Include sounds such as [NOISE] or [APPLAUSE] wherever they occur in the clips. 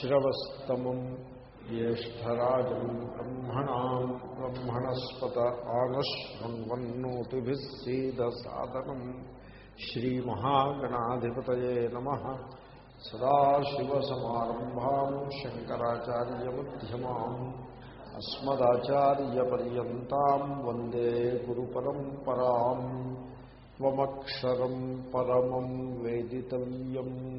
శ్రవస్తమం జ్యేష్టరాజం బ్రహ్మణా బ్రహ్మణస్పత ఆనశ్వన్వన్నోతిభిः సీదసాదనం. శ్రీమహాగణాధిపతయే నమ. సదాశివసమారంభా శంకరాచార్యమ్యమా అస్మదాచార్యపర్యంతం వందే గురు పరంపరా త్వమక్షరం పరమం వేదితవ్యం.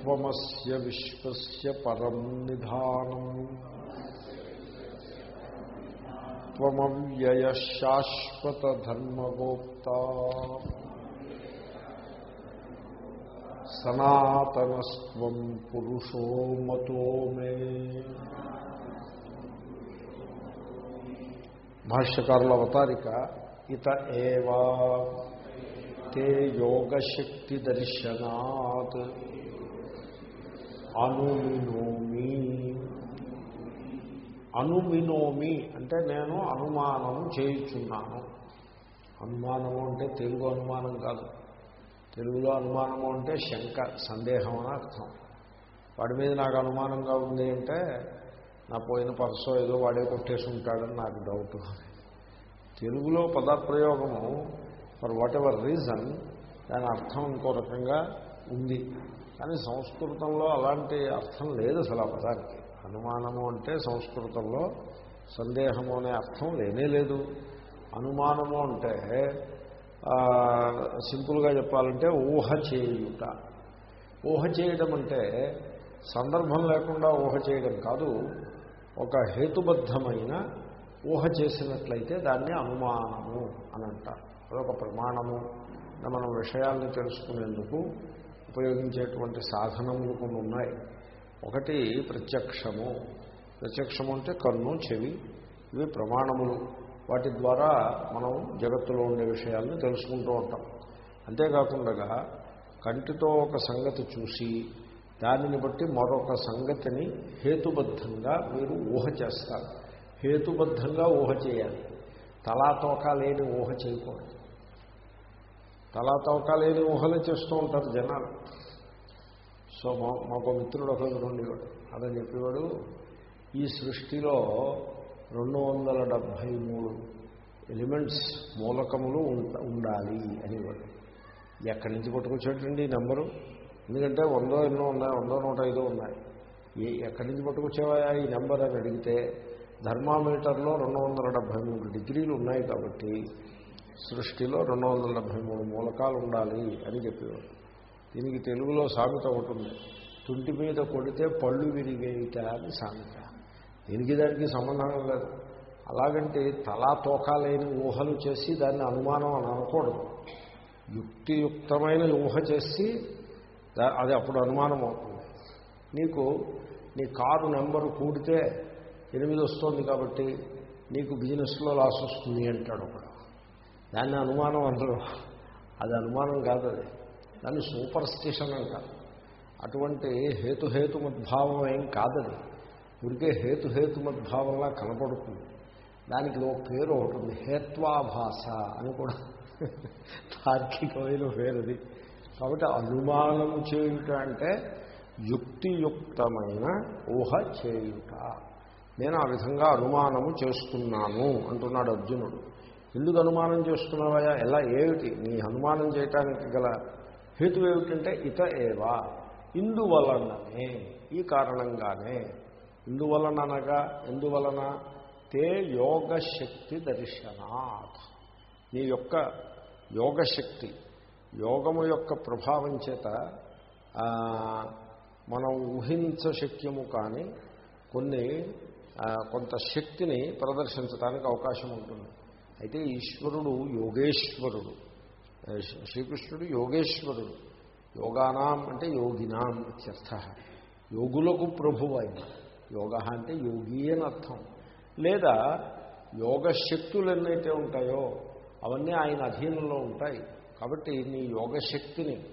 त्वमस्य विश्वस्य परम् निधानम् त्वमव्ययः शाश्वतधर्मगोप्ता सनातनस्त्वम् पुरुषो मतो मे భాష్యకారుల అవతారిక ఇత ఏవా తే యోగశక్తి దర్శనాత్ అనుమినోమి. అనుమినోమి అంటే నేను అనుమానం చేయుచున్నాను. అనుమానము అంటే తెలుగు అనుమానం కాదు. తెలుగులో అనుమానము అంటే శంక సందేహం అని అర్థం. వాడి మీద నాకు అనుమానంగా ఉంది అంటే నా పోయిన పర్సో ఏదో వాడే కొట్టేసి ఉంటాడని నాకు డౌట్ తెలుగులో పదప్రయోగము ఫర్ వాట్ ఎవర్ రీజన్ దాని అర్థం ఇంకో రకంగా ఉంది. కానీ సంస్కృతంలో అలాంటి అర్థం లేదు అసలు ఆ పదానికి. అనుమానము అంటే సంస్కృతంలో సందేహము అనే అర్థం లేనే లేదు. అనుమానము అంటే సింపుల్గా చెప్పాలంటే ఊహ చేయుట. ఊహ చేయడం అంటే సందర్భం లేకుండా ఊహ చేయడం కాదు. ఒక హేతుబద్ధమైన ఊహ చేసినట్లయితే దాన్ని అనుమానము అని అంటారు. అదొక ప్రమాణము. మనం విషయాల్ని తెలుసుకునేందుకు ఉపయోగించేటువంటి సాధనములు కొన్ని ఉన్నాయి. ఒకటి ప్రత్యక్షము. ప్రత్యక్షము అంటే కన్ను చెవి ఇవి ప్రమాణములు. వాటి ద్వారా మనం జగత్తులో ఉండే విషయాలను తెలుసుకుంటూ ఉంటాం. అంతేకాకుండా కంటితో ఒక సంగతి చూసి దానిని బట్టి మరొక సంగతిని హేతుబద్ధంగా మీరు ఊహ చేస్తారు. హేతుబద్ధంగా ఊహ చేయాలి. తలాతోక లేని ఊహ చేయకూడదు. తలాతోక లేని ఊహలే చేస్తూ ఉంటారు జనాలు. సో మా మాకు మిత్రుడు ఒకరు ఉండేవాడు అదని చెప్పేవాడు ఈ సృష్టిలో రెండు వందల డెబ్భై మూడు ఎలిమెంట్స్ మూలకములు ఉండాలి అనేవాడు. ఎక్కడి నుంచి పట్టుకొచ్చేటండి ఈ నెంబరు? ఎందుకంటే వందో ఎన్నో ఉన్నాయి వందో నూట ఐదో ఉన్నాయి. ఏ ఎక్కడి నుంచి పట్టుకొచ్చేవా ఈ నెంబర్ అని అడిగితే థర్మామీటర్లో రెండు వందల డెబ్భై మూడు డిగ్రీలు ఉన్నాయి కాబట్టి సృష్టిలో రెండు వందల డెబ్భై మూడు మూలకాలు ఉండాలి అని చెప్పేవాడు దీనికి తెలుగులో సామెత ఒకటి తుంటి మీద కొడితే పళ్ళు విరిగేయట అని సామెత. దీనికి దానికి సంబంధం లేదు. అలాగంటే తలా తోకాలేని ఊహలు చేసి దాన్ని అనుమానం అని అనకూడదు. యుక్తియుక్తమైన ఊహ చేసి అది అప్పుడు అనుమానం అవుతుంది. నీకు నీ కారు నెంబరు కూడితే ఎనిమిది వస్తుంది కాబట్టి నీకు బిజినెస్లో లాస్ వస్తుంది అంటాడు ఒకడు. దాన్ని అనుమానం అందరూ అది అనుమానం కాదు అది. దాన్ని సూపర్ స్టిషన్ అంటారు అటువంటి హేతుహేతుమద్భావం ఏం కాదది ఉడికే హేతుహేతుమద్భావంలా కనపడుతుంది. దానికి ఒక పేరు ఒకటి ఉంది. హేత్వాభాష అని కూడా. తార్కికమైన పేరుది కాబట్టి అనుమానము చేయుట అంటే యుక్తియుక్తమైన ఊహ చేయుట. నేను ఆ విధంగా అనుమానము చేస్తున్నాను అంటున్నాడు అర్జునుడు. ఎందుకు అనుమానం చేస్తున్నావా ఎలా ఏమిటి? నీ అనుమానం చేయటానికి గల హేతు ఏమిటంటే ఇత ఏవా ఇందువలననే ఈ కారణంగానే. ఇందువలననగా ఎందువలన? తే యోగశక్తి దర్శనాత్. నీ యొక్క యోగశక్తి యోగము యొక్క ప్రభావం చేత మనం ఊహించశక్యము కానీ కొన్ని కొంత శక్తిని ప్రదర్శించడానికి అవకాశం ఉంటుంది. అయితే ఈశ్వరుడు యోగేశ్వరుడు. శ్రీకృష్ణుడు యోగేశ్వరుడు. యోగానాం అంటే యోగినాం ఇత్యర్థ. యోగులకు ప్రభువు అయిన యోగ అంటే యోగి అని అర్థం. లేదా యోగశక్తులు ఎన్నైతే ఉంటాయో అవన్నీ ఆయన అధీనంలో ఉంటాయి. కాబట్టి నీ యోగశక్తిని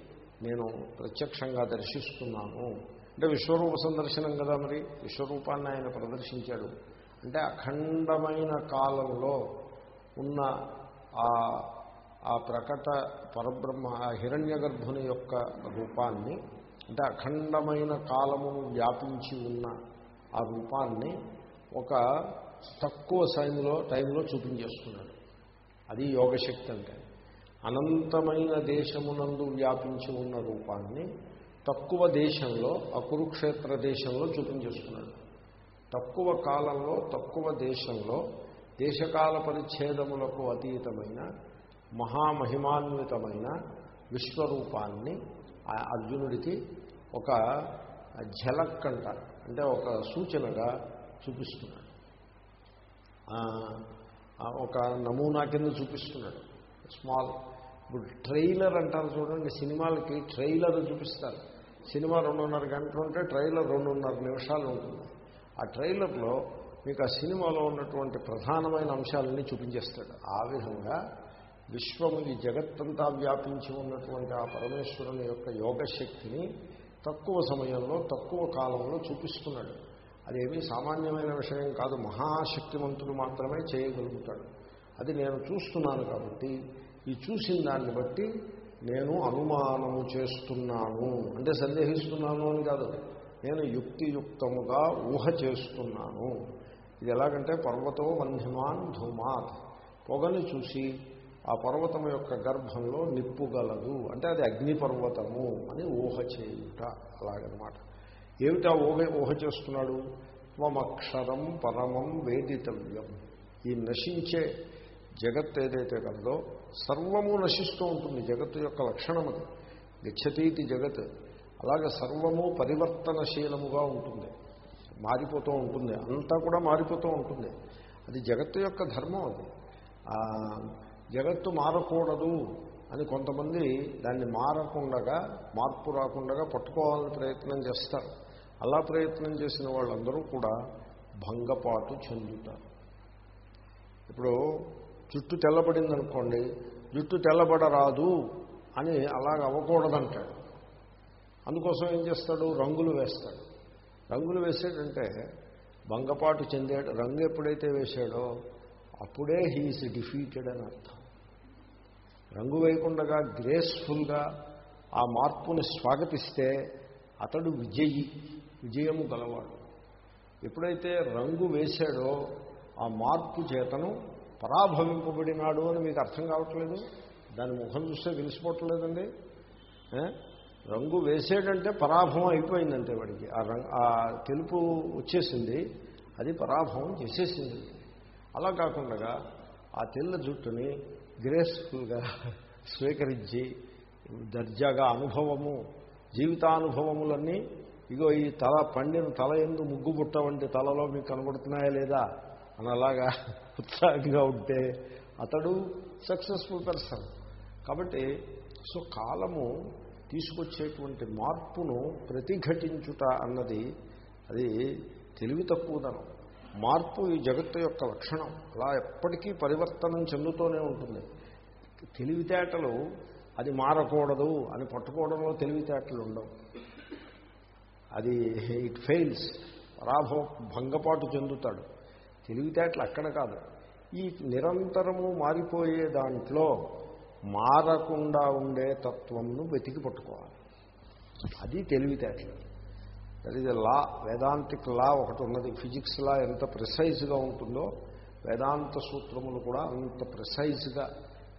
నేను ప్రత్యక్షంగా దర్శిస్తున్నాను. అంటే విశ్వరూప సందర్శనం కదా మరి? విశ్వరూపాన్ని ఆయన ప్రదర్శించాడు. అంటే అఖండమైన కాలంలో ఉన్న ఆ ఆ ప్రకట పరబ్రహ్మ ఆ హిరణ్య గర్భుని యొక్క రూపాన్ని అంటే అఖండమైన కాలమును వ్యాపించి ఉన్న ఆ రూపాన్ని ఒక తక్కువ సైన్లో టైంలో చూపించేస్తున్నాడు అది యోగశక్తి అంటే. అనంతమైన దేశమునందు వ్యాపించి ఉన్న రూపాన్ని తక్కువ దేశంలో ఆ కురుక్షేత్ర దేశంలో చూపించేస్తున్నాడు తక్కువ కాలంలో తక్కువ దేశంలో దేశకాల పరిచ్ఛేదములకు అతీతమైన మహామహిమాన్వితమైన విశ్వరూపాన్ని ఆ అర్జునుడికి ఒక ఝలక్ అంటారు అంటే ఒక సూచనగా చూపిస్తున్నాడు. ఒక నమూనా కింద చూపిస్తున్నాడు. స్మాల్ ఇప్పుడు ట్రైలర్ అంటారు చూడండి సినిమాలకి ట్రైలర్ చూపిస్తారు. సినిమా రెండున్నర గంటలు ఉంటే ట్రైలర్ రెండున్నర నిమిషాలు ఉంటుంది. ఆ ట్రైలర్లో మీకు ఆ సినిమాలో ఉన్నటువంటి ప్రధానమైన అంశాలన్నీ చూపించేస్తాడు. ఆ విధంగా విశ్వము ఈ జగత్తంతా వ్యాపించి ఉన్నటువంటి ఆ పరమేశ్వరుని యొక్క యోగశక్తిని తక్కువ సమయంలో తక్కువ కాలంలో చూపిస్తున్నాడు. అదేమీ సామాన్యమైన విషయం కాదు. మహాశక్తివంతుడు మాత్రమే చేయగలుగుతాడు. అది నేను చూస్తున్నాను కాబట్టి ఈ చూసిన దాన్ని బట్టి నేను అనుమానము చేస్తున్నాను. అంటే సందేహిస్తున్నాను అని కాదు. నేను యుక్తియుక్తముగా ఊహ చేస్తున్నాను. ఇది ఎలాగంటే పర్వతో వన్యమాన్ ధూమాత్. పొగని చూసి ఆ పర్వతం యొక్క గర్భంలో నిప్పుగలదు. అంటే అది అగ్నిపర్వతము అని ఊహ చేయుట అలాగనమాట. ఏమిటా ఊహ ఊహ చేస్తున్నాడు? త్వమక్షరం పరమం వేదితవ్యం. ఈ నశించే జగత్ ఏదైతే కలదో సర్వము నశిస్తూ ఉంటుంది. జగత్తు యొక్క లక్షణం అది. గచ్చతీతి జగత్. అలాగే సర్వము పరివర్తనశీలముగా ఉంటుంది. మారిపోతూ ఉంటుంది. అంతా కూడా మారిపోతూ ఉంటుంది. అది జగత్తు యొక్క ధర్మం అది. జగత్తు మారకూడదు అని కొంతమంది దాన్ని మారకుండా మార్పు రాకుండా పట్టుకోవాలని ప్రయత్నం చేస్తారు. అలా ప్రయత్నం చేసిన వాళ్ళందరూ కూడా భంగపాటు చెందుతారు. ఇప్పుడు జుట్టు తెల్లబడింది అనుకోండి జుట్టు తెల్లబడరాదు అని అలాగ అవ్వకూడదంటాడు. అందుకోసం ఏం చేస్తాడు? రంగులు వేస్తాడు. రంగులు వేసాడంటే భంగపాటు చెందాడు. రంగు ఎప్పుడైతే వేశాడో అప్పుడే హీఈస్ డిఫీటెడ్ అని అర్థం. రంగు వేయకుండా గ్రేస్ఫుల్గా ఆ మార్పుని స్వాగతిస్తే అతడు విజయి విజయము గలవాడు. ఎప్పుడైతే రంగు వేశాడో ఆ మార్పు చేతను పరాభవింపబడినాడు అని మీకు అర్థం కావట్లేదు? దాని ముఖం చూస్తే తెలిసిపోవట్లేదండి? రంగు వేసేటంటే పరాభవం అయిపోయిందంటే వాడికి. ఆ రంగు ఆ తెలుపు వచ్చేసింది అది పరాభవం చేసేసింది. అలా కాకుండా ఆ తెల్ల జుట్టుని గ్రేస్ఫుల్గా స్వీకరించి దర్జాగా అనుభవము జీవితానుభవములన్నీ ఇగో ఈ తల పండిన తల ఎందు ముగ్గు పుట్ట వంటి తలలో మీకు కనబడుతున్నాయా లేదా అని అలాగా ఉత్సాహంగా ఉంటే అతడు సక్సెస్ఫుల్ పర్సన్. కాబట్టి సో కాలము తీసుకొచ్చేటువంటి మార్పును ప్రతిఘటించుట అన్నది అది తెలివి తక్కువదనం. మార్పు ఈ జగత్తు యొక్క లక్షణం. అలా ఎప్పటికీ పరివర్తనం చెందుతూనే ఉంటుంది. తెలివితేటలు అది మారకూడదు అని పట్టుకోవడంలో తెలివితేటలు ఉండవు. అది ఇట్ ఫెయిల్స్ పరాభవ భంగపాటు చెందుతాడు. తెలివితేటలు అక్కడ కాదు. ఈ నిరంతరము మారిపోయే దాంట్లో మారకుండా ఉండే తత్వంను వెతికి పట్టుకోవాలి. అది తెలివితేటలు. దట్ ఈజ్ లా వేదాంతిక్ లా ఒకటి ఉన్నది. ఫిజిక్స్ లా ఎంత ప్రిసైజ్గా ఉంటుందో వేదాంత సూత్రములు కూడా అంత ప్రిసైజ్గా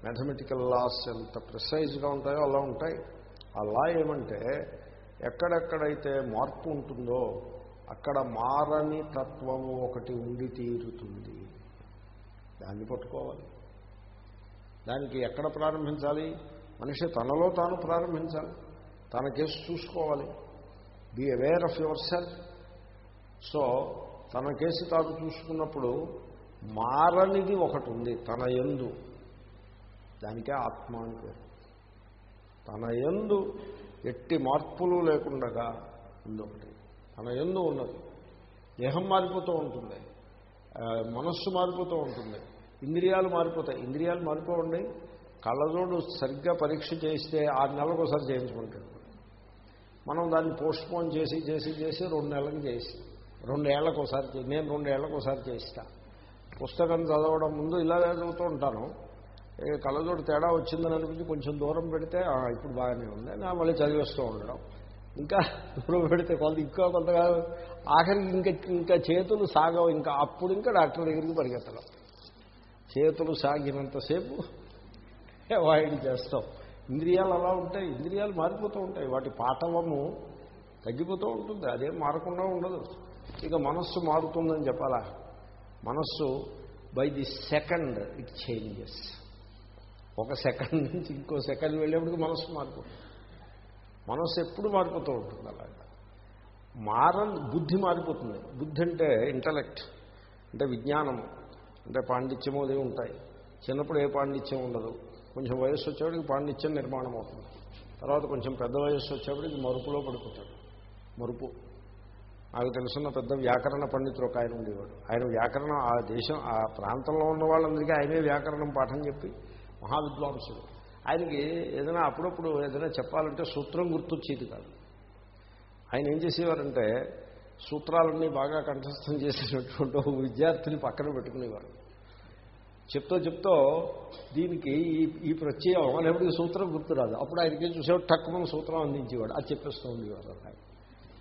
మ్యాథమెటికల్ లాస్ ఎంత ప్రిసైజ్గా ఉంటాయో అలా ఉంటాయి. ఆ లా ఏమంటే ఎక్కడెక్కడైతే మార్పు ఉంటుందో అక్కడ మారని తత్వము ఒకటి ఉండి తీరుతుంది. దాన్ని పట్టుకోవాలి. దానికి ఎక్కడ ప్రారంభించాలి? మనిషి తనలో తాను ప్రారంభించాలి. తన కేసు చూసుకోవాలి. Be aware of yourself so తన కేసు తాను చూసుకున్నప్పుడు మారనిది ఒకటి ఉంది తన ఎందు దానికే ఆత్మ అని పేరు. తన ఎందు ఎట్టి మార్పులు లేకుండగా ఉంది ఒకటి తన ఎందు ఉన్నది. దేహం మారిపోతూ ఉంటుంది. మనస్సు మారిపోతూ ఉంటుంది. ఇంద్రియాలు మారిపోతాయి. ఇంద్రియాలు మారిపోవండి. కళ్ళజోడు సరిగ్గా పరీక్ష చేస్తే ఆరు నెలలకు ఒకసారి చేయించుకుంటాడు. మనం దాన్ని పోస్ట్పోన్ చేసి చేసి చేసి రెండు నెలలకు చేసి రెండేళ్ళకు ఒకసారి చేసి నేను రెండేళ్ళకు ఒకసారి చేస్తా పుస్తకం చదవడం ముందు ఇలాగే చదువుతూ ఉంటాను. కళ్ళజోడు తేడా వచ్చిందని అనిపించి కొంచెం దూరం పెడితే ఇప్పుడు బాగానే ఉంది. నా మళ్ళీ చదివేస్తూ ఉండడం. ఇంకా దూరం పెడితే కొంత ఇంకా కొంతగా ఆఖరికి ఇంకా ఇంకా చేతులు సాగవు. ఇంకా అప్పుడు ఇంకా డాక్టర్ దగ్గరికి పరిగెత్తడం. చేతులు సాగినంతసేపు అవాయిడ్ చేస్తాం. ఇంద్రియాలు అలా ఉంటాయి. ఇంద్రియాలు మారిపోతూ ఉంటాయి. వాటి పాటవము తగ్గిపోతూ ఉంటుంది. అదేం మారకుండా ఉండదు. ఇక మనస్సు మారుతుందని చెప్పాలా? మనస్సు by the second it changes ఒక సెకండ్ నుంచి ఇంకో సెకండ్ వెళ్ళేప్పటికి మనస్సు మారిపోతుంది. మనస్సు ఎప్పుడు మారిపోతూ ఉంటుంది అలాగా? మార బుద్ధి మారిపోతుంది. బుద్ధి అంటే ఇంటలెక్ట్ అంటే విజ్ఞానము. అంటే పాండిత్యము అదే ఉంటాయి. చిన్నప్పుడు ఏ పాండిత్యం ఉండదు. కొంచెం వయస్సు వచ్చేవాడికి పాండిత్యం నిర్మాణం అవుతుంది. తర్వాత కొంచెం పెద్ద వయస్సు వచ్చేప్పటికి మరుపులో పడిపోతాడు. మరుపు. నాకు తెలుసున్న పెద్ద వ్యాకరణ పండితులు ఒక ఆయన ఉండేవాడు. ఆయన వ్యాకరణం ఆ దేశం ఆ ప్రాంతంలో ఉన్న వాళ్ళందరికీ ఆయనే వ్యాకరణం పాఠం చెప్పి మహావిద్వాంసుడు. ఆయనకి ఏదైనా అప్పుడప్పుడు ఏదైనా చెప్పాలంటే సూత్రం గుర్తొచ్చేది కాదు. ఆయన ఏం చేసేవారంటే సూత్రాలన్నీ బాగా కంఠస్థం చేసినటువంటి ఒక విద్యార్థిని పక్కన పెట్టుకునేవారు. చెప్తూ చెప్తూ దీనికి ఈ ఈ ప్రత్యయం అనేప్పటికీ సూత్రం గుర్తురాదు. అప్పుడు ఆయనకి చూసేవాడు? తక్కువ సూత్రం అందించేవాడు. అది చెప్పేస్తూ ఉండేవారు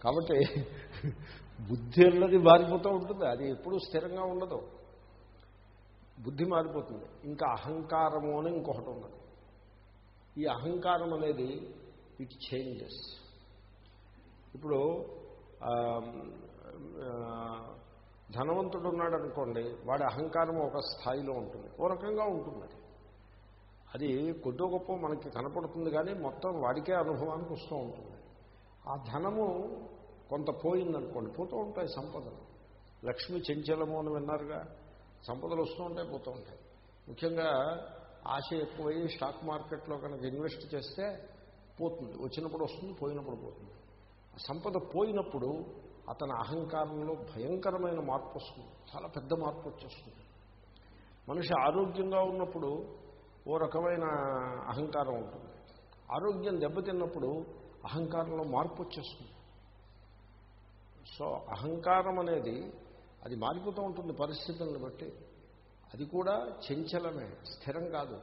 కాబట్టి బుద్ధి అన్నది మారిపోతూ ఉంటుంది. అది ఎప్పుడూ స్థిరంగా ఉండదు. బుద్ధి మారిపోతుంది. ఇంకా అహంకారము అని ఇంకొకటి ఉన్నది. ఈ అహంకారం అనేది ఇట్ చేంజెస్ ఇప్పుడు ధనవంతుడు ఉన్నాడు అనుకోండి వాడి అహంకారం ఒక స్థాయిలో ఉంటుంది. ఓ రకంగా ఉంటుంది అది. అది కొద్ది గొప్ప మనకి కనపడుతుంది కానీ మొత్తం వాడికే అనుభవానికి వస్తూ ఉంటుంది. ఆ ధనము కొంత పోయిందనుకోండి పోతూ ఉంటాయి సంపదలు. లక్ష్మి చెంచలము అని విన్నారుగా సంపదలు వస్తూ ఉంటాయి పోతూ ఉంటాయి. ముఖ్యంగా ఆశ ఎక్కువయ్యి స్టాక్ మార్కెట్లో కనుక ఇన్వెస్ట్ చేస్తే పోతుంది వచ్చినప్పుడు వస్తుంది పోయినప్పుడు పోతుంది. సంపద పోయినప్పుడు అతని అహంకారంలో భయంకరమైన మార్పు వస్తుంది. చాలా పెద్ద మార్పు వచ్చేస్తుంది. మనిషి ఆరోగ్యంగా ఉన్నప్పుడు ఓ రకమైన అహంకారం ఉంటుంది. ఆరోగ్యం దెబ్బతిన్నప్పుడు అహంకారంలో మార్పు వచ్చేస్తుంది. సో అహంకారం అనేది అది మారిపోతూ ఉంటుంది పరిస్థితులను బట్టి. అది కూడా చంచలమే స్థిరం కాదు.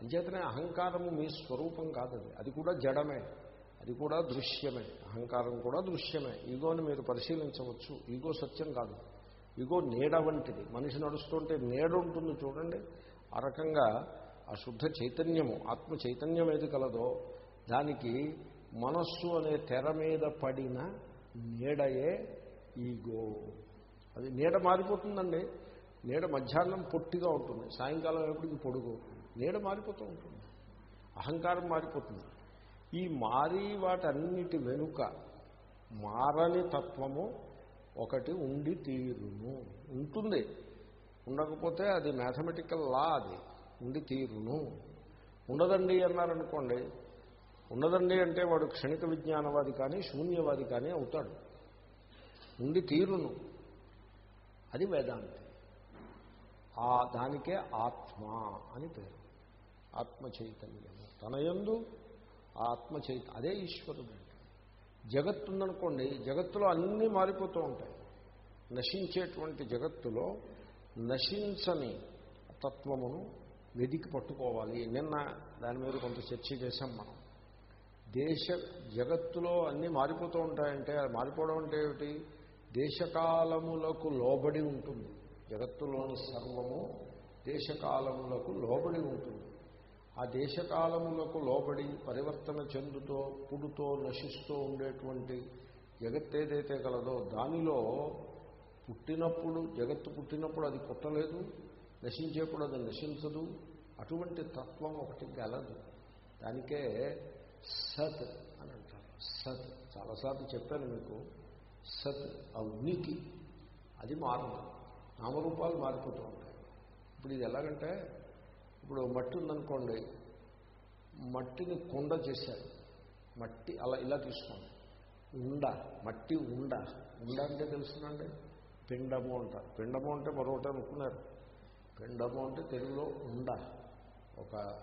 అంచేతనే అహంకారము మీ స్వరూపం కాదు అది. అది కూడా జడమే. అది కూడా దృశ్యమే. అహంకారం కూడా దృశ్యమే. ఈగోని మీరు పరిశీలించవచ్చు. ఈగో సత్యం కాదు. ఈగో నీడ వంటిది. మనిషి నడుస్తుంటే నీడ ఉంటుంది చూడండి. ఆ రకంగా ఆ శుద్ధ చైతన్యము ఆత్మ చైతన్యం ఏది కలదో దానికి మనస్సు అనే తెర మీద పడిన నీడయే ఈగో. అది నీడ మారిపోతుందండి. నీడ మధ్యాహ్నం పొట్టిగా ఉంటుంది. సాయంకాలం ఎప్పటికి పొడుగు. నీడ మారిపోతూ ఉంటుంది. అహంకారం మారిపోతుంది. ఈ మారి వాటన్నిటి వెనుక మారని తత్వము ఒకటి ఉండి తీరును. ఉంటుంది. ఉండకపోతే అది మ్యాథమెటికల్ లా అది. ఉండి తీరును. ఉండదండి అన్నారనుకోండి. ఉండదండి అంటే వాడు క్షణిక విజ్ఞానవాది కానీ శూన్యవాది కానీ అవుతాడు. ఉండి తీరును. అది వేదాంతి. ఆ దానికే ఆత్మ అని పేరు. ఆత్మ చైతన్యము. తనయందు యందు ఆత్మ చైత అదే ఈశ్వరుడు. జగత్తుందనుకోండి జగత్తు ఉందనుకోండి జగత్తులో అన్నీ మారిపోతూ ఉంటాయి. నశించేటువంటి జగత్తులో నశించని తత్వమును వెదికి పట్టుకోవాలి. నిన్న దాని మీద కొంత చర్చ చేశాం మనం. దేశ జగత్తులో అన్నీ మారిపోతూ ఉంటాయంటే అది మారిపోవడం అంటే ఏమిటి? దేశకాలములకు లోబడి ఉంటుంది. జగత్తులోని సర్వము దేశకాలములకు లోబడి ఉంటుంది. ఆ దేశకాలములకు లోబడి పరివర్తన చెందుతో పుడుతో నశిస్తూ ఉండేటువంటి జగత్ ఏదైతే కలదో దానిలో పుట్టినప్పుడు జగత్తు పుట్టినప్పుడు అది పుట్టలేదు నశించేప్పుడు అది నశించదు. అటువంటి తత్వం ఒకటి గలదు. దానికే సత్ అని అంటారు. సత్. చాలాసార్లు చెప్పాను మీకు. సత్ ఆ ఉనికి అది మారదు. నామరూపాలు మారిపోతూ ఉంటాయి. ఇప్పుడు ఇది ఎలాగంటే ఇప్పుడు మట్టి ఉందనుకోండి మట్టిని కుండ చేశారు. మట్టి అలా ఇలా తీసుకోండి. ఉండ మట్టి ఉండ. ఉండ అంటే తెలుసునండి? పిండము అంటారు పిండము అంటే మరొకటి అనుకున్నారు. పిండము అంటే తెలుగులో ఉండ. ఒక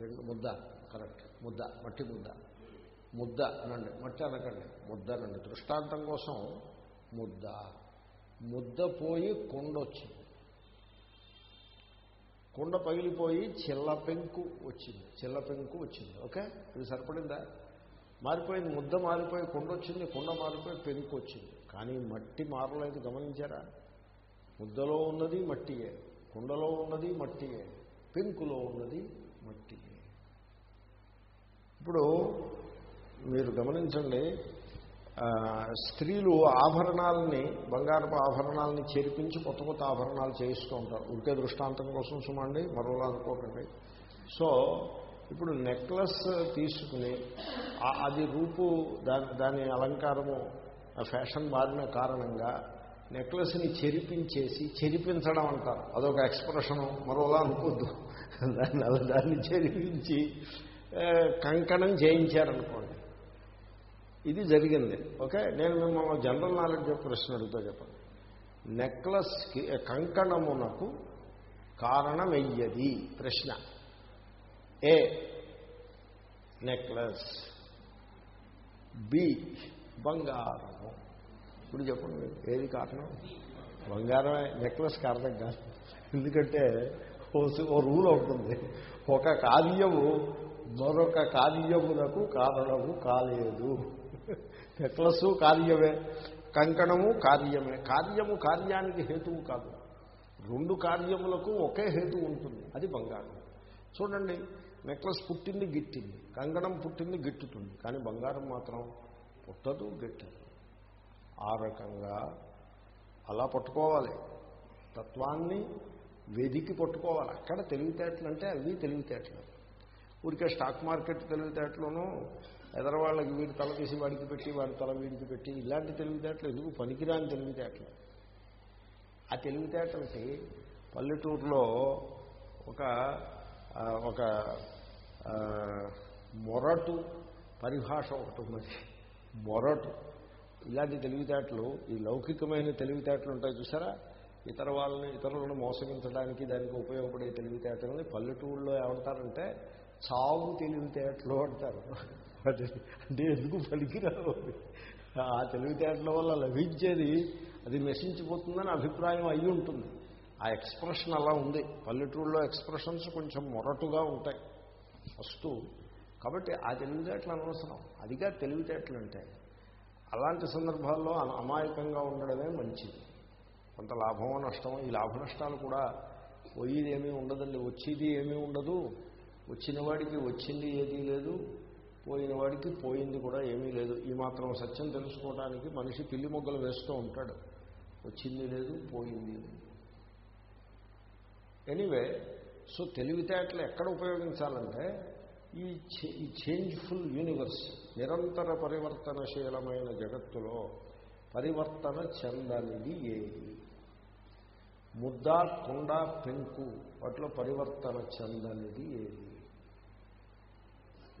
పిండ ముద్ద. కరెక్ట్. ముద్ద మట్టి ముద్ద. ముద్ద అనండి. మట్టి అనకండి. ముద్ద అనండి. దృష్టాంతం కోసం ముద్ద. ముద్ద పోయి కొండొచ్చింది కుండ పగిలిపోయి చిల్ల పెంకు వచ్చింది. చిల్ల పెంకు వచ్చింది. ఓకే? ఇది సరిపడిందా? మారిపోయింది. ముద్ద మారిపోయి కుండ వచ్చింది. కుండ మారిపోయి పెంకు వచ్చింది. కానీ మట్టి మారలేదు. గమనించారా? ముద్దలో ఉన్నది మట్టియే. కుండలో ఉన్నది మట్టియే. పెంకులో ఉన్నది మట్టియే. ఇప్పుడు మీరు గమనించండి స్త్రీలు ఆభరణాలని బంగారపు ఆభరణాలని చేర్పించి కొత్త కొత్త ఆభరణాలు చేయిస్తూ ఉంటారు. ఉంటే దృష్టాంతం కోసం సుమండి మరోలా అనుకోకండి. సో ఇప్పుడు నెక్లెస్ తీసుకుని అది రూపు దాని దాని అలంకారము ఫ్యాషన్ మారిన కారణంగా నెక్లెస్ని చెరిపించేసి చెరిపించడం అంటారు. అదొక ఎక్స్ప్రెషను మరోలా అనుకోద్దు. దాన్ని దాన్ని చెరిపించి కంకణం చేయించారనుకోండి. ఇది జరిగింది. ఓకే? నేను మిమ్మల్ని జనరల్ నాలెడ్జ్ ప్రశ్న అడుగుతా చెప్పండి. నెక్లెస్కి కంకణమునకు కారణమయ్యది? ప్రశ్న. ఏ? నెక్లెస్. బి? బంగారము. ఇప్పుడు చెప్పండి మీరు, ఏది కారణం? బంగారమే. నెక్లెస్ కారణం కాదు. ఎందుకంటే ఓ రూల్ ఉంటుంది. ఒక కార్యము మరొక కార్యమునకు కారణము కాలేదు. నెక్లెస్ కార్యమే కంకణము కార్యమే. కార్యము కార్యానికి హేతువు కాదు. రెండు కార్యములకు ఒకే హేతు ఉంటుంది. అది బంగారం. చూడండి నెక్లెస్ పుట్టింది గిట్టింది. కంకణం పుట్టింది గిట్టుతుంది. కానీ బంగారం మాత్రం పుట్టదు గిట్టదు ఆ రకంగా అలా పట్టుకోవాలి. తత్వాన్ని వెదికి పట్టుకోవాలి. అక్కడ తెలివితేటలు అంటే అవి తెలివితేటలు. ఊరికే స్టాక్ మార్కెట్ తెలివితేటలోనూ ఎదరవాళ్ళకి వీడి తల తీసి వాడికి పెట్టి వాడి తల వీడికి పెట్టి ఇలాంటి తెలివితేటలు ఎందుకు పనికిరాని తెలివితేటలు? ఆ తెలివితేటలకి పల్లెటూరులో ఒక ఒక మొరటు పరిభాష ఒకటి ఉన్నది. మొరటు. ఇలాంటి తెలివితేటలు ఈ లౌకికమైన తెలివితేటలు ఉంటాయి చూసారా? ఇతర వాళ్ళని ఇతరులను మోసగించడానికి దానికి ఉపయోగపడే తెలివితేటలని పల్లెటూరులో ఏమంటారంటే చావు తెలివితేటలు అంటారు. అంటే ఎందుకు పలికిరావు ఆ తెలివితేటల వల్ల లభించేది అది నశించిపోతుందని అభిప్రాయం అయి ఉంటుంది. ఆ ఎక్స్ప్రెషన్ అలా ఉంది. పల్లెటూళ్ళలో ఎక్స్ప్రెషన్స్ కొంచెం మొరటుగా ఉంటాయి. ఫస్ట్ కాబట్టి ఆ తెలివితేటలు అనవసరం. అదిగా తెలివితేటలు అంటే అలాంటి సందర్భాల్లో అమాయకంగా ఉండడమే మంచిది. కొంత లాభమో నష్టమో ఈ లాభ నష్టాలు కూడా పోయేది ఏమీ ఉండదండి. వచ్చేది ఏమీ ఉండదు. వచ్చిన వాడికి వచ్చింది ఏదీ లేదు. పోయిన వాడికి పోయింది కూడా ఏమీ లేదు. ఈ మాత్రం సత్యం తెలుసుకోవడానికి మనిషి పిల్లి మొగ్గలు వేస్తూ ఉంటాడు. వచ్చింది లేదు పోయింది ఎనీవే సో తెలివితేటలు ఎక్కడ ఉపయోగించాలంటే ఈ చే- ఈ చేంజ్ఫుల్ యూనివర్స్ నిరంతర పరివర్తనశీలమైన జగత్తులో పరివర్తన చెందనిది ఏది? ముద్ద కొండ పెంకు వాటిలో పరివర్తన చెందనిది ఏది?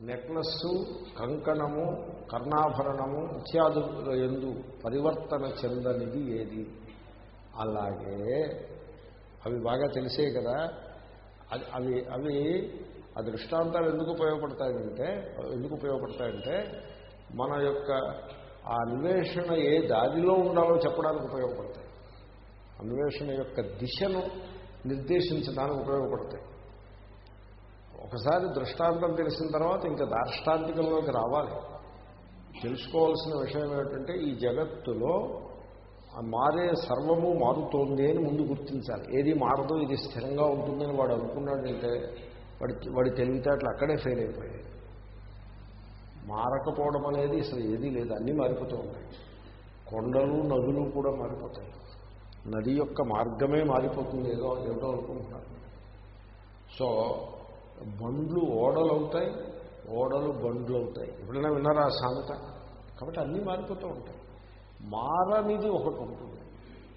నెక్లెస్సు కంకణము కర్ణాభరణము ఇత్యాదుల ఎందు పరివర్తన చెందనిది ఏది? అలాగే అవి బాగా తెలిసే కదా. అది అవి అవి ఆ దృష్టాంతాలు ఎందుకు ఉపయోగపడతాయంటే ఎందుకు ఉపయోగపడతాయంటే మన యొక్క ఆ అన్వేషణ ఏ దారిలో ఉండాలో చెప్పడానికి ఉపయోగపడతాయి. అన్వేషణ యొక్క దిశను నిర్దేశించడానికి ఉపయోగపడతాయి. ఒకసారి దృష్టాంతం తెలిసిన తర్వాత ఇంకా దార్ష్టాంతికంలోకి రావాలి. తెలుసుకోవాల్సిన విషయం ఏమిటంటే ఈ జగత్తులో మారే సర్వము మారుతోంది అని ముందు గుర్తించాలి. ఏది మారదు ఇది స్థిరంగా ఉంటుందని వాడు అనుకున్నాడంటే వాడి వాడి తెలివితేటలు అక్కడే ఫెయిల్ అయిపోయాయి. మారకపోవడం అనేది అసలు ఏదీ లేదు అన్నీ మారిపోతూ ఉన్నాయి కొండలు నదులు కూడా మారిపోతాయి. నది యొక్క మార్గమే మారిపోతుంది ఏదో ఏదో అనుకుంటున్నారు సో బండ్లు ఓడలు అవుతాయి ఓడలు బండ్లు అవుతాయి. ఎప్పుడైనా విన్నారా ఆ సామెత? కాబట్టి అన్నీ మారిపోతూ ఉంటాయి. మారనిది ఒకటి ఉంటుంది.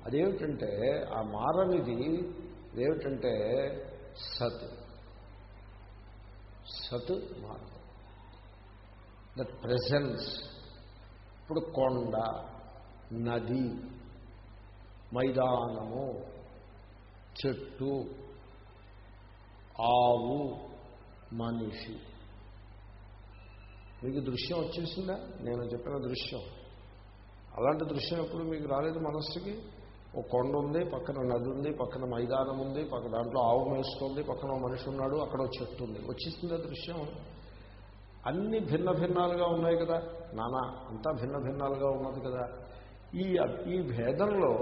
అదేమిటంటే ఆ మారనిది ఏమిటంటే సత్. సత్ మారదు. దట్ ప్రెసెన్స్ ఇప్పుడు కొండ నది మైదానము చెట్టు ఆవు మనిషి మీకు దృశ్యం వచ్చేసిందా? నేను చెప్పిన దృశ్యం. అలాంటి దృశ్యం ఎప్పుడు మీకు రాలేదు మనస్సుకి? ఒక కొండ ఉంది పక్కన నది ఉంది పక్కన మైదానం ఉంది పక్క దాంట్లో ఆవు మేస్తుంది పక్కన ఓ మనిషి ఉన్నాడు అక్కడ చెట్టు ఉంది. వచ్చేసిందా దృశ్యం? అన్ని భిన్న భిన్నాలుగా ఉన్నాయి కదా. నానా అంతా భిన్న భిన్నాలుగా ఉన్నది కదా. ఈ ఈ భేదంలో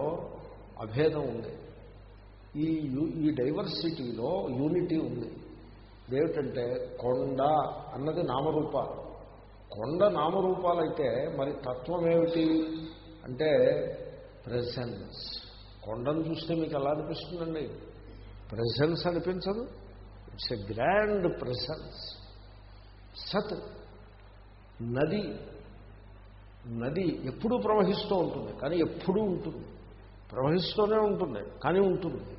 అభేదం ఉంది. ఈ ఈ డైవర్సిటీలో యూనిటీ ఉంది. ఏమిటంటే కొండ అన్నది నామరూపాలు కొండ నామరూపాలైతే మరి తత్వం ఏమిటి అంటే ప్రెసెన్స్ కొండను చూస్తే మీకు ఎలా అనిపిస్తుందండి? ప్రెసెన్స్ అనిపించదు. ఇట్స్ ఎ గ్రాండ్ ప్రెసెన్స్ సత్ నది. నది ఎప్పుడూ ప్రవహిస్తూ ఉంటుంది. కానీ ఎప్పుడూ ఉంటుంది. ప్రవహిస్తూనే ఉంటుంది. కానీ ఉంటుంది.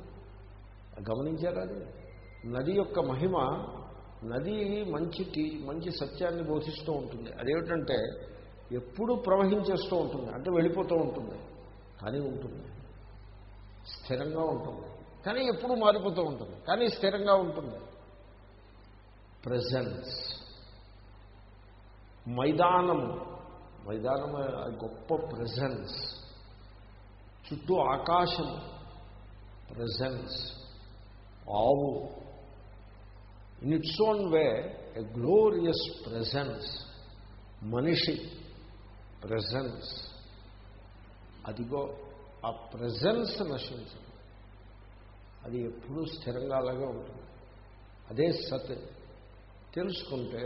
గమనించారా అది? నది యొక్క మహిమ నది మంచి మంచి సత్యాన్ని బోధిస్తూ ఉంటుంది. అదేమిటంటే ఎప్పుడు ప్రవహించేస్తూ ఉంటుంది అంటే వెళ్ళిపోతూ ఉంటుంది కానీ ఉంటుంది. స్థిరంగా ఉంటుంది కానీ ఎప్పుడు మారిపోతూ ఉంటుంది కానీ స్థిరంగా ఉంటుంది. ప్రజెన్స్ మైదానం. మైదానం గొప్ప ప్రజెన్స్ చుట్టూ ఆకాశం. ప్రజెన్స్ ఆవు. In its own way a glorious presence మనిషి ప్రజెన్స్ అదిగో ఆ ప్రజెన్స్ నశించదు. అది ఎప్పుడూ స్థిరంగా అలాగే ఉంటుంది. అదే సత్. తెలుసుకుంటే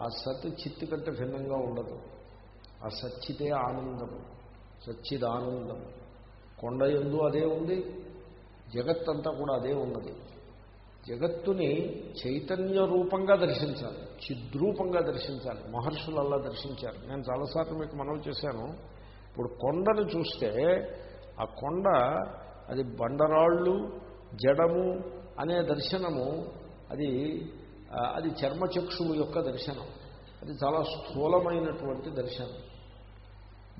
ఆ సత్ చిత్తు కంటే భిన్నంగా ఉండదు. ఆ సచ్చితే ఆనందము సచ్చిదానందం కొండ ఎందు అదే ఉంది జగత్తంతా కూడా అదే ఉన్నది. జగత్తుని చైతన్య రూపంగా దర్శించాలి చిద్రూపంగా దర్శించాలి మహర్షులు అలా దర్శించారు. నేను చాలాసార్లు మీకు మనవి చేశాను. ఇప్పుడు కొండను చూస్తే ఆ కొండ అది బండరాళ్ళు జడము అనే దర్శనము అది అది చర్మచక్షువు యొక్క దర్శనం. అది చాలా స్థూలమైనటువంటి దర్శనం.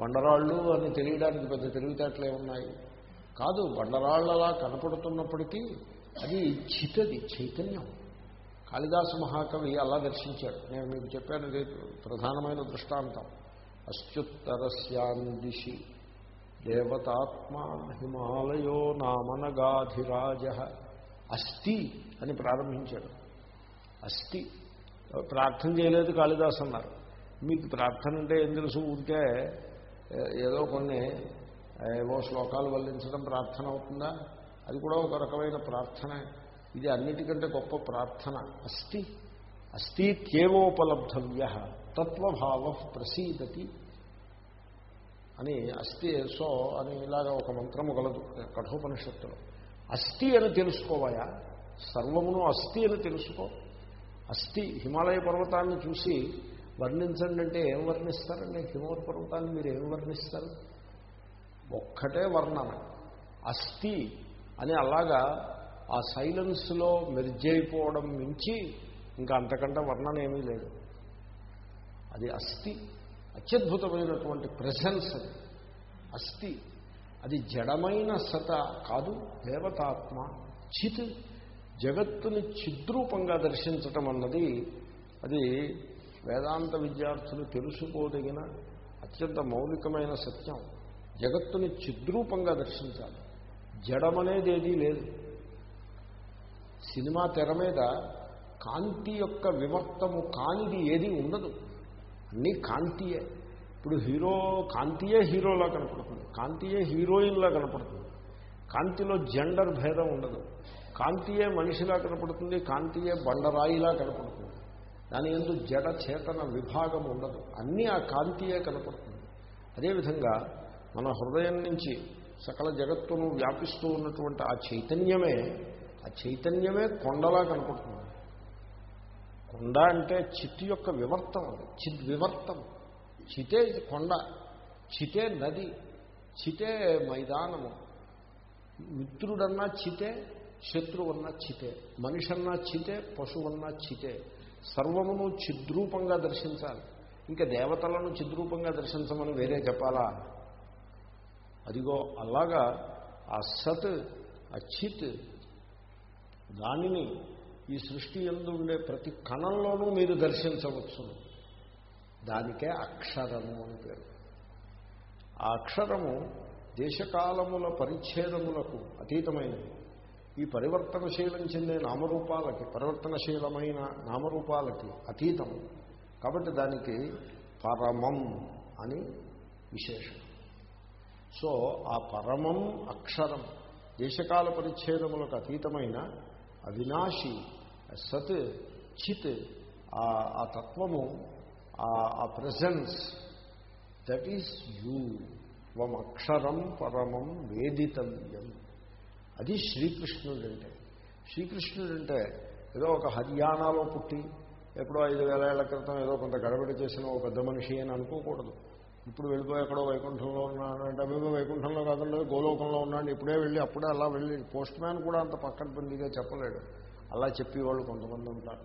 బండరాళ్ళు అని తెలియడానికి పెద్ద తెలివితేటలే ఉన్నాయి కాదు బండరాళ్ళలా కనపడుతున్నప్పటికీ అది చితది చైతన్యం. కాళిదాసు మహాకవి అలా దర్శించాడు. నేను మీకు చెప్పాను ప్రధానమైన దృష్టాంతం. అస్త్యుత్తరస్యాం దిశి దేవతాత్మా హిమాలయో నామనగాధిరాజ. అస్థి అని ప్రారంభించాడు. అస్థి. ప్రార్థన చేయలేదు కాళిదాస్ అన్నారు. మీకు ప్రార్థన అంటే ఏం తెలుసు? ఊరికే ఏదో కొన్ని ఏవో శ్లోకాలు వల్లించడం ప్రార్థన అవుతుందా? అది కూడా ఒక రకమైన ప్రార్థన. ఇది అన్నిటికంటే గొప్ప ప్రార్థన. అస్థి. అస్థిత్యేవోపలబ్ధవ్య తత్వభావ ప్రసీదతి అని అస్థి సో అని ఇలాగా ఒక మంత్రము గలదు కఠోపనిషత్తులో. అస్థి అని తెలుసుకోవాయా? సర్వమును అస్థి అని తెలుసుకో. అస్థి హిమాలయ పర్వతాన్ని చూసి వర్ణించండి అంటే ఏం వర్ణిస్తారండి? హిమాలయ పర్వతాన్ని మీరు ఏం వర్ణిస్తారు? ఒక్కటే వర్ణన. అస్థి అని అలాగా ఆ సైలెన్స్లో మెర్జ్ అయిపోవడం మించి ఇంకా అంతకంటే వర్ణన ఏమీ లేదు. అది అస్థి అత్యద్భుతమైనటువంటి ప్రెసెన్స్ అది. అస్థి అది జడమైన సత కాదు దేవతాత్మ చిత్ జగత్తుని చిద్రూపంగా దర్శించటం అన్నది అది వేదాంత విద్యార్థులు తెలుసుకోదగిన అత్యంత మౌలికమైన సత్యం. జగత్తుని చిద్రూపంగా దర్శించాలి. జడమనేది ఏదీ లేదు. సినిమా తెర మీద కాంతి యొక్క వివర్తము కానిది ఏది ఉండదు. అన్నీ కాంతియే. ఇప్పుడు హీరో కాంతియే హీరోలా కనపడుతుంది. కాంతియే హీరోయిన్లా కనపడుతుంది. కాంతిలో జెండర్ భేదం ఉండదు. కాంతియే మనిషిలా కనపడుతుంది. కాంతియే బండరాయిలా కనపడుతుంది. దాని ఎందు జడ చేతన విభాగం ఉండదు. అన్నీ ఆ కాంతియే కనపడుతుంది. అదేవిధంగా మన హృదయం నుంచి సకల జగత్తును వ్యాపిస్తూ ఉన్నటువంటి ఆ చైతన్యమే ఆ చైతన్యమే కొండలా కనపడుతుంది. కొండ అంటే చిత్ యొక్క వివర్తం అది చిద్ వివర్తం. చితే కొండ చితే నది చితే మైదానము. మిత్రుడన్నా చితే శత్రువన్నా చితే మనిషన్నా చితే పశువన్నా చితే. సర్వమును చిద్రూపంగా దర్శించాలి. ఇంకా దేవతలను చిద్రూపంగా దర్శించమని వేరే చెప్పాలా? అదిగో అలాగా ఆ సత్ ఆ చిత్ దానిని ఈ సృష్టి ఎందు ఉండే ప్రతి కణంలోనూ మీరు దర్శించవచ్చు దానికే అక్షరము అని పేరు. ఆ అక్షరము దేశకాలముల పరిచ్ఛేదములకు అతీతమైనది. ఈ పరివర్తనశీలం చెందే నామరూపాలకి పరివర్తనశీలమైన నామరూపాలకి అతీతము. కాబట్టి దానికి పరమం అని విశేషం సో ఆ పరమం అక్షరం దేశకాల పరిచ్ఛేదములకు అతీతమైన అవినాశి సత్ చిత్ ఆ తత్వము ఆ ప్రజెన్స్ దట్ ఈస్ యూ త్వం అక్షరం పరమం వేదితవ్యం. అది శ్రీకృష్ణుడు అంటే శ్రీకృష్ణుడు అంటే ఏదో ఒక హర్యానాలో పుట్టి ఎప్పుడో ఐదు వేల ఏళ్ళ క్రితం ఏదో కొంత గడబడి చేసిన ఒక పెద్ద మనిషి అని అనుకోకూడదు. ఇప్పుడు వెళ్ళిపోయి ఎక్కడో వైకుంఠంలో ఉన్నాడు అంటే అభిమ వైకుంఠంలో కాకుండా గోలోకంలో ఉన్నాడు ఇప్పుడే వెళ్ళి అప్పుడే అలా వెళ్ళి పోస్ట్ మ్యాన్ కూడా అంత పక్కన బందిగా చెప్పలేడు. అలా చెప్పేవాళ్ళు కొంతమంది ఉంటారు.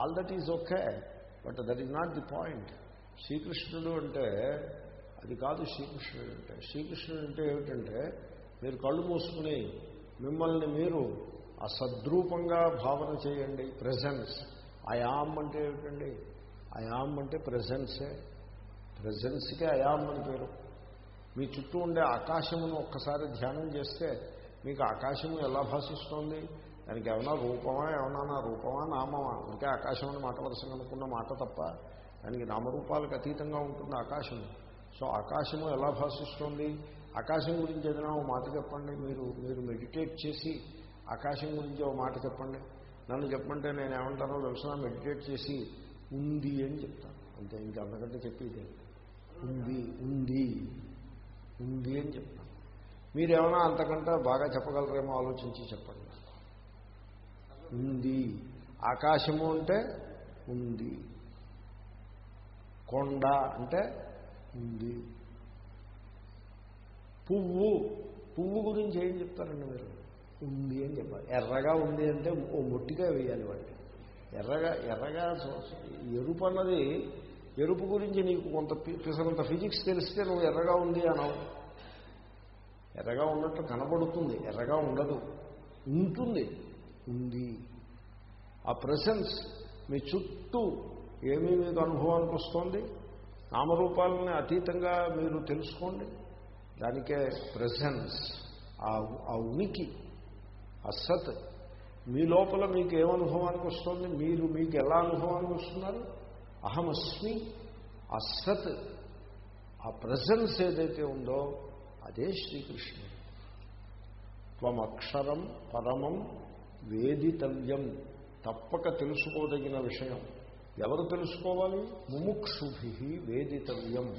All that is okay but that is not the point శ్రీకృష్ణుడు అంటే అది కాదు శ్రీకృష్ణుడు అంటే. శ్రీకృష్ణుడు అంటే ఏమిటంటే మీరు కళ్ళు మూసుకుని మిమ్మల్ని మీరు అసద్రూపంగా భావన చేయండి. ప్రజెన్స్ అయామ్ అంటే ఏమిటండి? అయామ్ అంటే ప్రజెన్సే ప్రజెన్స్కే అయాం అని పేరు. మీ చుట్టూ ఉండే ఆకాశమును ఒక్కసారి ధ్యానం చేస్తే మీకు ఆకాశము ఎలా భాషిస్తోంది? దానికి ఏమైనా రూపమా? ఏమన్నా రూపమా? నామమా? ఇంకా ఆకాశం అని మాట వరుసగా అనుకున్న మాట తప్ప దానికి నామరూపాలకు అతీతంగా ఉంటుంది ఆకాశము సో ఆకాశము ఎలా భాషిస్తోంది? ఆకాశం గురించి ఏదైనా ఓ మాట చెప్పండి. మీరు మీరు మెడిటేట్ చేసి ఆకాశం గురించి ఓ మాట చెప్పండి. నన్ను చెప్పంటే నేను ఏమంటానో తెలుసిన మెడిటేట్ చేసి ఉంది అని చెప్తాను. అంతే ఇంకా అంతకంటే చెప్పేది ఉంది ఉంది ఉంది అని చెప్తాను మీరేమైనా అంతకంటే బాగా చెప్పగలరేమో ఆలోచించి చెప్పండి. ఉంది. ఆకాశము అంటే ఉంది. కొండ అంటే ఉంది. పువ్వు పువ్వు గురించి ఏం చెప్తారండి మీరు? ఉంది అని చెప్పాలి. ఎర్రగా ఉంది అంటే ఓ మొట్టిగా వేయాలి వాడిని ఎర్రగా ఎర్రగా ఎరుపు అన్నది ఎరుపు గురించి నీకు కొంత పిసరంత ఫిజిక్స్ తెలిస్తే నువ్వు ఎర్రగా ఉంది అనవు ఎర్రగా ఉన్నట్టు కనబడుతుంది ఎర్రగా ఉండదు. ఉంటుంది ఉంది. ఆ ప్రసెన్స్ మీ చుట్టూ ఏమీ మీకు అనుభవానికి వస్తుంది? నామరూపాలని అతీతంగా మీరు తెలుసుకోండి. దానికే ప్రజెన్స్ ఆ ఉనికి ఆ సత్. మీ లోపల మీకు ఏమనుభవానికి వస్తుంది? మీరు మీకు ఎలా అనుభవానికి వస్తున్నారు? అహమస్మి ఆ సత్ ఆ ప్రజెన్స్ ఏదైతే ఉందో అదే శ్రీకృష్ణుడు. త్వమక్షరం పరమం వేదితవ్యం తప్పక తెలుసుకోదగిన విషయం. ఎవరు తెలుసుకోవాలి? ముముక్షుభి వేదితవ్యం.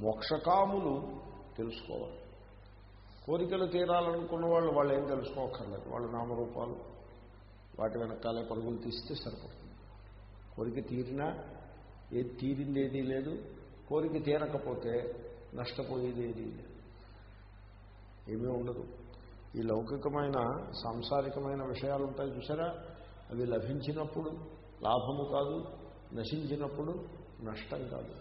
మోక్షకాములు తెలుసుకోవాలి. కోరికలు తీరాలనుకున్న వాళ్ళు వాళ్ళు ఏం తెలుసుకోకర్లేదు వాళ్ళ నామరూపాలు వాటి వెనకాలే పరుగులు తీస్తే సరిపడుతుంది. కోరిక తీరినా ఏది తీరింది లేదు కోరిక తీరకపోతే నష్టపోయేది ఏది లేదు. ఏమీ ఉండదు. ఈ లౌకికమైన సాంసారికమైన విషయాలు ఉంటాయి చూసారా? అవి లభించినప్పుడు లాభము కాదు నశించినప్పుడు నష్టం కాదు.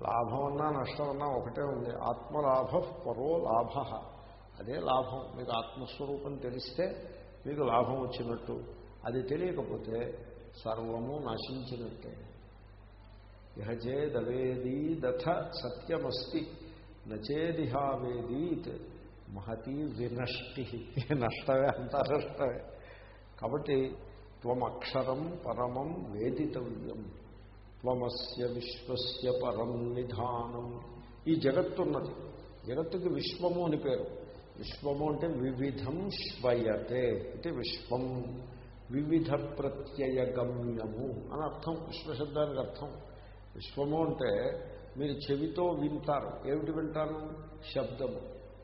లాభం అన్నా నష్టం అన్నా ఒకటే ఉంది. ఆత్మలాభ పరో లాభ. అదే లాభం. మీకు ఆత్మస్వరూపం తెలిస్తే మీకు లాభం వచ్చినట్టు. అది తెలియకపోతే సర్వము నశించినట్టే. ఇహచేదవేదీదథ సత్యమస్తి నచేదిహావేదీత్ మహతి వినష్టి. నష్టమే అంతా నష్టమే కాబట్టి త్వమక్షరం పరమం వేదితవ్యం త్వమస్య విశ్వస్య పరం నిధానం. ఈ జగత్తున్నది జగత్తుకి విశ్వము అని పేరు. విశ్వము అంటే వివిధం శ్వయతే అంటే విశ్వం. వివిధ ప్రత్యయ గమ్యము అని అర్థం విశ్వశబ్దానికి అర్థం. విశ్వము అంటే మీరు చెవితో వింటారు. ఏమిటి వింటారు? శబ్దము.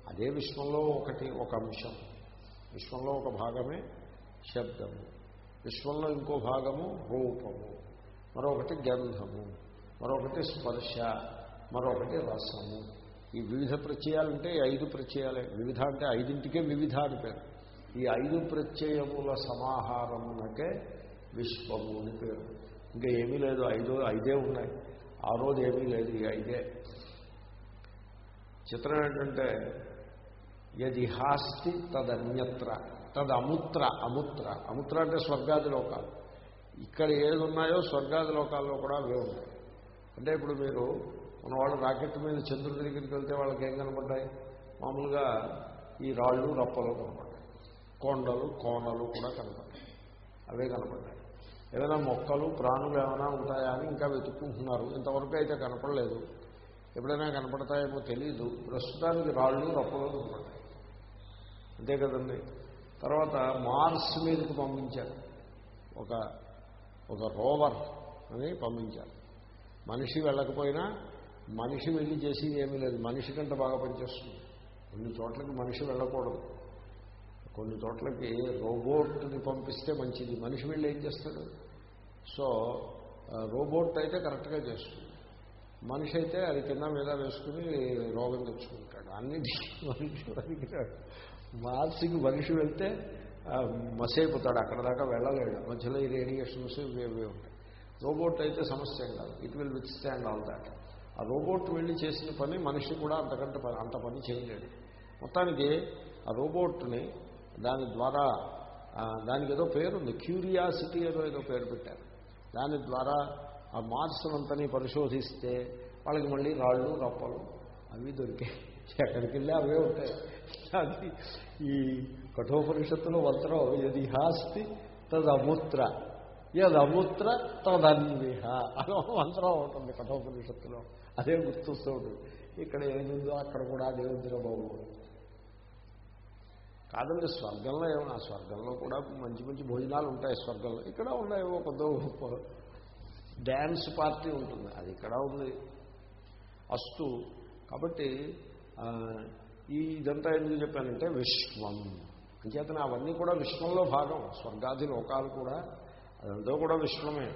అదే విశ్వంలో ఒకటి ఒక అంశం. విశ్వంలో ఒక భాగమే శబ్దము. విశ్వంలో ఇంకో భాగము రూపము. మరొకటి గంధము. మరొకటి స్పర్శ. మరొకటి రసము. ఈ వివిధ ప్రత్యయాలంటే ఐదు ప్రత్యయాలే. వివిధ అంటే ఐదింటికే వివిధ అని పేరు. ఈ ఐదు ప్రత్యయముల సమాహారమునకే విశ్వము అని పేరు. ఇంకా ఏమీ లేదు ఐదో ఐదే ఉన్నాయి. ఆ రోజు ఏమీ లేదు ఈ ఐదే. చిత్రం ఏంటంటే యది హాస్తి తదన్యత్ర తదముత్ర అముత్ర. అముత్ర అంటే స్వర్గాది లోకాలు. ఇక్కడ ఏది ఉన్నాయో స్వర్గాది లోకాల్లో కూడా అవే ఉన్నాయి. అంటే ఇప్పుడు మీరు మన వాళ్ళు రాకెట్ మీద చంద్రుడి దగ్గరికి వెళ్తే వాళ్ళకి ఏం కనపడ్డాయి? మామూలుగా ఈ రాళ్ళు రప్పలు కనపడ్డాయి. కొండలు కోనలు కూడా కనపడ్డాయి. అవే కనపడ్డాయి. ఏదైనా మొక్కలు ప్రాణులు ఏమైనా ఉంటాయా అని ఇంకా వెతుక్కుంటున్నారు. ఇంతవరకు అయితే కనపడలేదు. ఎప్పుడైనా కనపడతాయేమో తెలియదు ప్రస్తుతానికి రాళ్ళు రప్పలు కనపడతాయి అంతే కదండి. తర్వాత మార్స్ మీదకి పంపించారు. ఒక ఒక రోవర్ అని పంపించారు. మనిషి వెళ్ళకపోయినా మనిషి వెళ్ళి చేసేది ఏమీ లేదు. మనిషి కంటే బాగా పనిచేస్తుంది. కొన్ని చోట్లకి మనిషి వెళ్ళకూడదు. కొన్ని చోట్లకి రోబోట్ని పంపిస్తే మంచిది. మనిషి వెళ్ళి ఏం చేస్తాడు? సో రోబోట్ అయితే కరెక్ట్గా చేస్తుంది. మనిషి అయితే అది కింద మీద వేసుకుని రోగం తెచ్చుకుంటాడు. అన్నిటి [LAUGHS] మనిషి పనికిరాడు మనిషి వెళ్తే మసైపోతాడు అక్కడ దాకా వెళ్ళలేడు. మధ్యలో ఈ రేడియేషన్స్ ఇవి ఉంటాయి. రోబోట్ అయితే సమస్య కాదు. It will withstand all that ఆ రోబోట్ వెళ్ళి చేసిన పని మనిషి కూడా అంతకంటే పని- అంత పని చేయలేడు. మొత్తానికి ఆ రోబోట్ని దాని ద్వారా దానికి ఏదో పేరు ఉంది క్యూరియాసిటీ ఏదో ఏదో పేరు పెట్టారు. దాని ద్వారా ఆ మార్సులంతని పరిశోధిస్తే వాళ్ళకి మళ్ళీ రాళ్ళు రప్పలు అవి దొరికాయి ఎక్కడికి వెళ్ళి అవే ఉంటాయి. అది ఈ కఠోపనిషత్తులో మంత్రం యది హాస్తి తదమూత్ర యదముత్ర తదన్విహ అదో మంత్రం ఉంటుంది కఠోపనిషత్తులో. అదే గుర్తొస్తూ ఉంటుంది. ఇక్కడ ఏముందో అక్కడ కూడా అదే ఉందిరా బాబు. కాదండి స్వర్గంలో ఏమో ఆ స్వర్గంలో కూడా మంచి మంచి భోజనాలు ఉంటాయి స్వర్గంలో. ఇక్కడ ఉన్నాయేమో కొద్ద డ్యాన్స్ పార్టీ ఉంటుంది అది ఇక్కడ ఉంది. అస్తు. కాబట్టి ఈ ఇదంతా ఎందుకు చెప్పానంటే విశ్వం. అంచేతనే అవన్నీ కూడా విశ్వంలో భాగం. స్వర్గాది లోకాలు కూడా అదంతా కూడా విశ్వమే.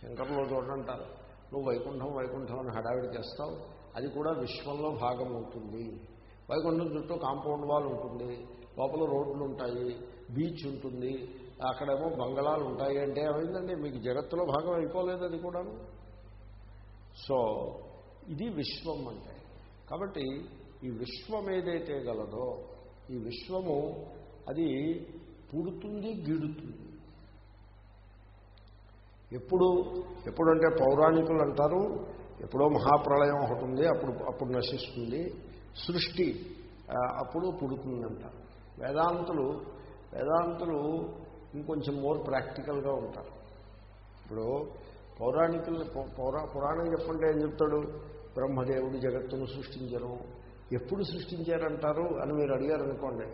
శంకర్లో చూడంటారు నువ్వు వైకుంఠం వైకుంఠం అని హడావిడి చేస్తావు అది కూడా విశ్వంలో భాగం అవుతుంది వైకుంఠం చుట్టూ కాంపౌండ్ వాల్ ఉంటుంది. లోపల రోడ్లు ఉంటాయి. బీచ్ ఉంటుంది. అక్కడేమో బంగళాలు ఉంటాయి అంటే ఏమైందండి మీకు జగత్తులో భాగం అయిపోలేదు అది కూడాను. సో ఇది విశ్వం అంటే. కాబట్టి ఈ విశ్వం ఏదైతే గలదో ఈ విశ్వము అది పుడుతుంది గిడుతుంది. ఎప్పుడు? ఎప్పుడంటే పౌరాణికులు అంటారు ఎప్పుడో మహాప్రళయం ఒకటి ఉంది అప్పుడు అప్పుడు నశిస్తుంది. సృష్టి అప్పుడు పుడుతుందంటారు వేదాంతులు వేదాంతులు ఇంకొంచెం మోర్ ప్రాక్టికల్గా ఉంటారు. ఇప్పుడు పౌరాణికులు పౌరా పురాణం చెప్పంటే ఏం చెప్తాడు? బ్రహ్మదేవుడు జగత్తును సృష్టించను. ఎప్పుడు సృష్టించారంటారు అని మీరు అడిగారు అనుకోండి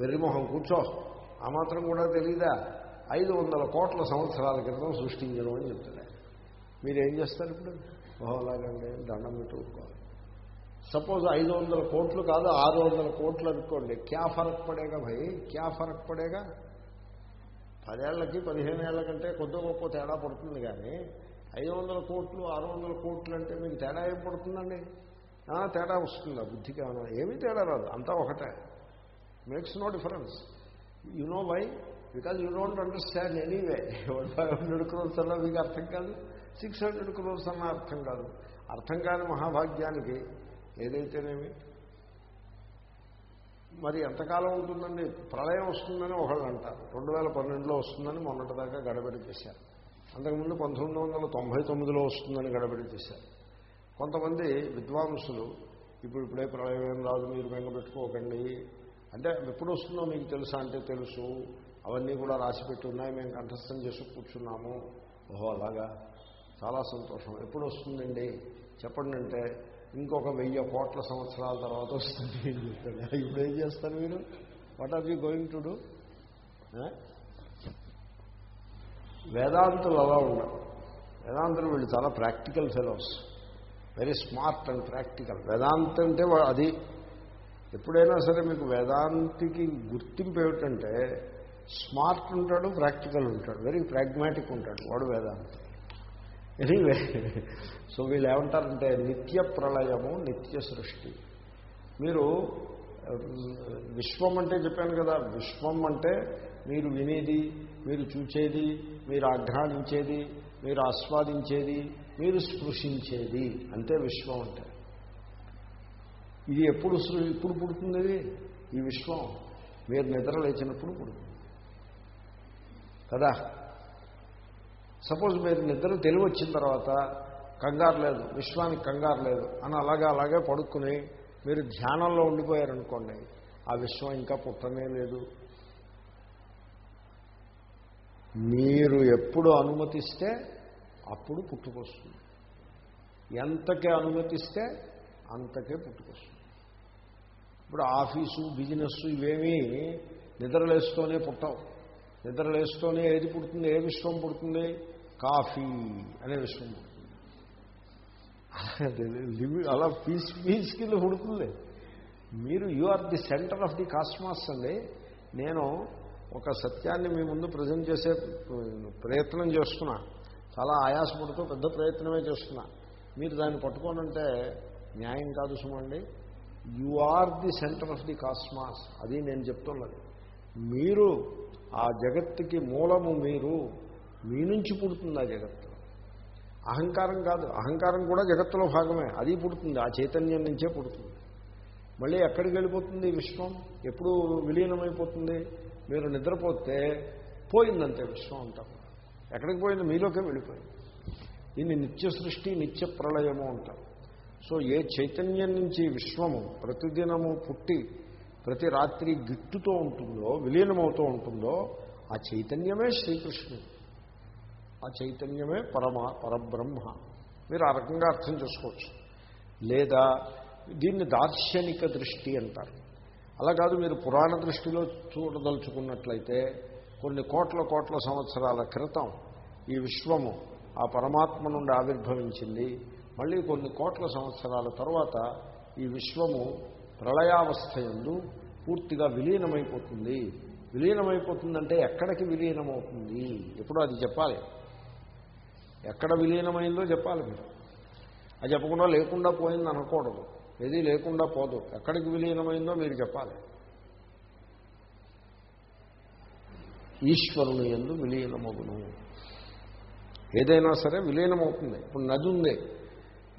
వెర్రిమొహం కూర్చో. ఆ మాత్రం కూడా తెలీదా? ఐదు వందల కోట్ల సంవత్సరాల క్రితం సృష్టించను అని చెప్తాడు మీరేం చేస్తారు ఇప్పుడు? ఓహోలాగండి దండం పెట్టుకోవాలి. సపోజ్ ఐదు వందల కోట్లు కాదు ఆరు వందల కోట్లు అనుకోండి. క్యా ఫరక్ పడేగా భయ్ క్యా ఫరక్ పడేగా? పదేళ్ళకి పదిహేను ఏళ్ళ కంటే కొద్ది గొప్ప తేడా పడుతుంది కానీ ఐదు వందల కోట్లు ఆరు వందల కోట్లు అంటే మీకు తేడా ఏం పడుతుందండి? తేడా వస్తుందా బుద్ధికి ఏమైనా? ఏమీ తేడా రాదు అంతా ఒకటే. Makes no difference you know why because you don't understand anyway five hundred crores అన్నా మీకు అర్థం కాదు. సిక్స్ హండ్రెడ్ క్రోర్స్ అన్నా అర్థం కాదు. అర్థం కాని మహాభాగ్యానికి ఏదైతేనేమి? మరి ఎంతకాలం ఉంటుందండి? ప్రళయం వస్తుందని ఒకళ్ళు అంటారు. రెండు వేల పన్నెండులో వస్తుందని మొన్నటిదాకా గడబడి చేశారు. అంతకుముందు పంతొమ్మిది వందల తొంభై తొమ్మిదిలో వస్తుందని గడబడి చేశారు. కొంతమంది విద్వాంసులు ఇప్పుడు ఇప్పుడే ప్రళయం ఏం రాదు మీరు బెంగ పెట్టుకోకండి. అంటే ఎప్పుడు వస్తుందో మీకు తెలుసా? అంటే తెలుసు. అవన్నీ కూడా రాసి పెట్టి ఉన్నాయి. మేము కంఠస్థం చేసి కూర్చున్నాము. ఓహో అలాగా? చాలా సంతోషం. ఎప్పుడు వస్తుందండి? చెప్పండి అంటే ఇంకొక వెయ్యి కోట్ల సంవత్సరాల తర్వాత వస్తుంది అని చెప్తాడు. ఇప్పుడు ఏం చేస్తారు మీరు? What are you going to do వేదాంతులు అలా ఉండరు వేదాంతులు వీళ్ళు చాలా practical fellows. Very smart and practical Vedanta అంటే అది ఎప్పుడైనా సరే మీకు వేదాంతికి గుర్తింపు ఏమిటంటే స్మార్ట్ ఉంటాడు ప్రాక్టికల్ ఉంటాడు. వెరీ ప్రాగ్మాటిక్ ఉంటాడు వాడు వేదాంతి. ఎనీవే సో [LAUGHS] వీళ్ళు ఏమంటారంటే నిత్య ప్రళయము నిత్య సృష్టి. మీరు విశ్వం అంటే చెప్పాను కదా విశ్వం అంటే మీరు వినేది మీరు చూచేది మీరు ఆఘ్రానించేది మీరు ఆస్వాదించేది మీరు స్పృశించేది. అంతే విశ్వం అంటే. ఇది ఎప్పుడు ఇప్పుడు పుడుతుంది ఈ విశ్వం. మీరు నిద్ర లేచినప్పుడు పుడుతుంది. కదా? సపోజ్ మీరు నిద్ర తెలివి వచ్చిన తర్వాత కంగారు లేదు విశ్వానికి కంగారు లేదు అని అలాగే అలాగే పడుకుని మీరు ధ్యానంలో ఉండిపోయారనుకోండి ఆ విశ్వం ఇంకా పుట్టనే లేదు. మీరు ఎప్పుడు అనుమతిస్తే అప్పుడు పుట్టుకొస్తుంది. ఎంతకే అనుమతిస్తే అంతకే పుట్టుకొస్తుంది. ఇప్పుడు ఆఫీసు బిజినెస్ ఇవేమీ నిద్రలేస్తూనే పుట్టవు. నిద్రలేస్తూనే ఏది పుడుతుంది ఏ విశ్వం పుడుతుంది? కాఫీ అనే విషయం పుడుతుంది అలా పీస్ పీస్ కింద పుడుతుంది మీరు you are the centre of the cosmos అండి. నేను ఒక సత్యాన్ని మీ ముందు ప్రజెంట్ చేసే ప్రయత్నం చేస్తున్నా. చాలా ఆయాసపడుతూ పెద్ద ప్రయత్నమే చేస్తున్నా. మీరు దాన్ని పట్టుకోనంటే న్యాయం కాదు సుమండి. You are the centre of the cosmos అది నేను చెప్తున్నది. మీరు ఆ జగత్తుకి మూలము మీరు. మీ నుంచి పుడుతుంది ఆ జగత్తు. అహంకారం కాదు అహంకారం కూడా జగత్తులో భాగమే. అది పుడుతుంది ఆ చైతన్యం నుంచే పుడుతుంది. మళ్ళీ ఎక్కడికి వెళ్ళిపోతుంది విశ్వం? ఎప్పుడు విలీనమైపోతుంది. మీరు నిద్రపోతే పోయిందంతే విశ్వం అంటారు ఎక్కడికి పోయింది? మీలోకే వెళ్ళిపోయింది. దీన్ని నిత్య సృష్టి నిత్య ప్రళయము అంటారు సో ఏ చైతన్యం నుంచి విశ్వము ప్రతిదినము పుట్టి ప్రతి రాత్రి గిట్టుతో ఉంటుందో విలీనమవుతూ ఉంటుందో ఆ చైతన్యమే శ్రీకృష్ణుడు. ఆ చైతన్యమే పరమ పరబ్రహ్మ. మీరు ఆ రకంగా అర్థం చేసుకోవచ్చు. లేదా దీన్ని దార్శనిక దృష్టి అంటారు. అలా కాదు మీరు పురాణ దృష్టిలో చూడదలుచుకున్నట్లయితే కొన్ని కోట్ల కోట్ల సంవత్సరాల క్రితం ఈ విశ్వము ఆ పరమాత్మ నుండి ఆవిర్భవించింది. మళ్ళీ కొన్ని కోట్ల సంవత్సరాల తర్వాత ఈ విశ్వము ప్రళయావస్థ ఎందు పూర్తిగా విలీనమైపోతుంది. విలీనమైపోతుందంటే ఎక్కడికి విలీనమవుతుంది? ఎప్పుడు అది చెప్పాలి. ఎక్కడ విలీనమైందో చెప్పాలి మీరు. అది చెప్పకుండా లేకుండా పోయింది అనకూడదు. ఏది లేకుండా పోదు. ఎక్కడికి విలీనమైందో మీరు చెప్పాలి. ఈశ్వరుని ఎందు విలీనమగును. ఏదైనా సరే విలీనమవుతుంది. ఇప్పుడు నది ఉంది.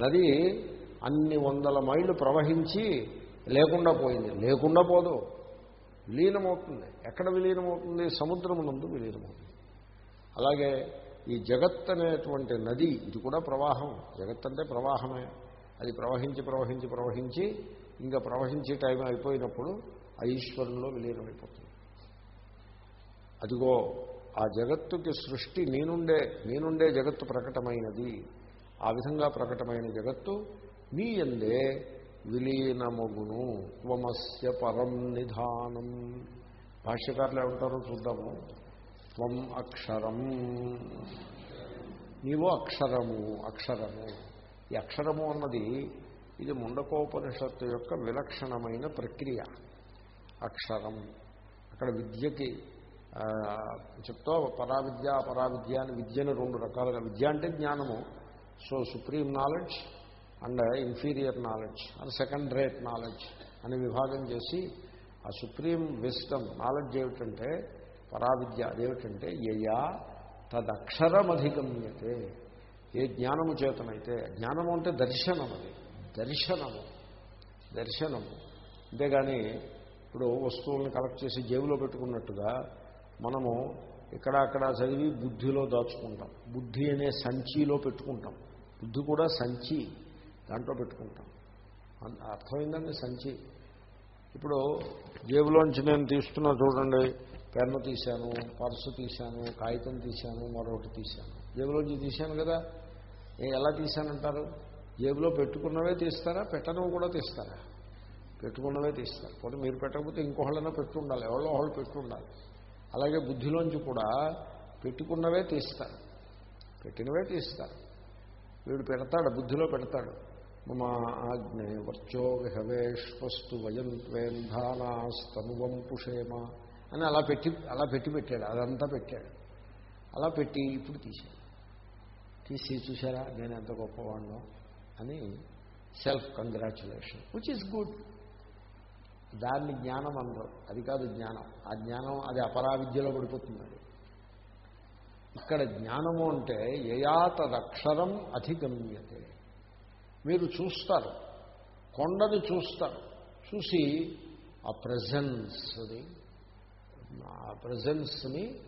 నది అన్ని వందల మైళ్ళు ప్రవహించి లేకుండా పోయింది. లేకుండా పోదు. విలీనమవుతుంది. ఎక్కడ విలీనమవుతుంది? సముద్రమునందు విలీనమవుతుంది. అలాగే ఈ జగత్ అనేటువంటి నది ఇది కూడా ప్రవాహం. జగత్ అంటే ప్రవాహమే. అది ప్రవహించి ప్రవహించి ప్రవహించి ఇంకా ప్రవహించే టైం అయిపోయినప్పుడు ఆ ఈశ్వరంలో విలీనమైపోతుంది. అదిగో ఆ జగత్తుకి సృష్టి నేనుండే నేనుండే జగత్తు ప్రకటమైనది. ఆ విధంగా ప్రకటమైన జగత్తు మీ ఎందే విలీనమగును. త్వమస్య పరం నిధానం. భాష్యకారులు ఏమంటారో చూద్దాము. త్వం అక్షరం. నీవు అక్షరము అక్షరము. ఈ అక్షరము అన్నది ఇది ముండకోపనిషత్తు యొక్క విలక్షణమైన ప్రక్రియ. అక్షరం. అక్కడ విద్యకి చెప్తా పరావిద్య అపరావిద్య అని విద్యను రెండు రకాలుగా. విద్య అంటే జ్ఞానము. So supreme knowledge and inferior knowledge and second rate knowledge అని విభాగం చేసి ఆ సుప్రీం విస్టమ్ నాలెడ్జ్ ఏమిటంటే పరావిద్య అదేమిటంటే యయా తదక్షరమధిగమ్యతే. ఏ జ్ఞానము చేతనైతే జ్ఞానము అంటే దర్శనం అది దర్శనము. దర్శనము. అంతేగాని ఇప్పుడు వస్తువులను కలెక్ట్ చేసి జేబులో పెట్టుకున్నట్టుగా మనము ఇక్కడ అక్కడ చదివి బుద్ధిలో దాచుకుంటాం. బుద్ధి అనే సంచిలో పెట్టుకుంటాం. బుద్ధి కూడా సంచి దాంట్లో పెట్టుకుంటాం. అర్థమైందండి సంచి? ఇప్పుడు జేబులోంచి నేను తీస్తున్నా చూడండి. పెన్ను తీశాను పర్సు తీశాను కాగితం తీశాను మరొకటి తీశాను. జేబులోంచి తీశాను కదా. నేను ఎలా తీశానంటారు? జేబులో పెట్టుకున్నవే తీస్తారా? పెట్టనవి కూడా తీస్తారా? పెట్టుకున్నవే తీస్తారు. పోతే మీరు పెట్టకపోతే ఇంకొకళ్ళైనా పెట్టుండాలి. ఎవరో ఒకళ్ళు పెట్టుండాలి. అలాగే బుద్ధిలోంచి కూడా పెట్టుకున్నవే తీస్తారు. పెట్టినవే తీస్తారు. వీడు పెడతాడు బుద్ధిలో పెడతాడు. మమ ఆజ్ఞే వర్చో విహవేష్వస్తు వయం త్వేంధానాస్తనువం పుషేమ అని అలా పెట్టి అలా పెట్టి పెట్టాడు. అదంతా పెట్టాడు. అలా పెట్టి ఇప్పుడు తీశాడు. తీసి చూసారా నేను ఎంత గొప్పవాడినో అని self congratulation which is good దాన్ని జ్ఞానం అందరు అది కాదు జ్ఞానం. ఆ జ్ఞానం అది అపరావిద్యలో పడిపోతుంది ఇక్కడ జ్ఞానము అంటే యయాతదక్షరం అధిగమ్యతే. మీరు చూస్తారు. కొండని చూస్తారు. చూసి ఆ ప్రజెన్స్ని ప్రజెన్స్ని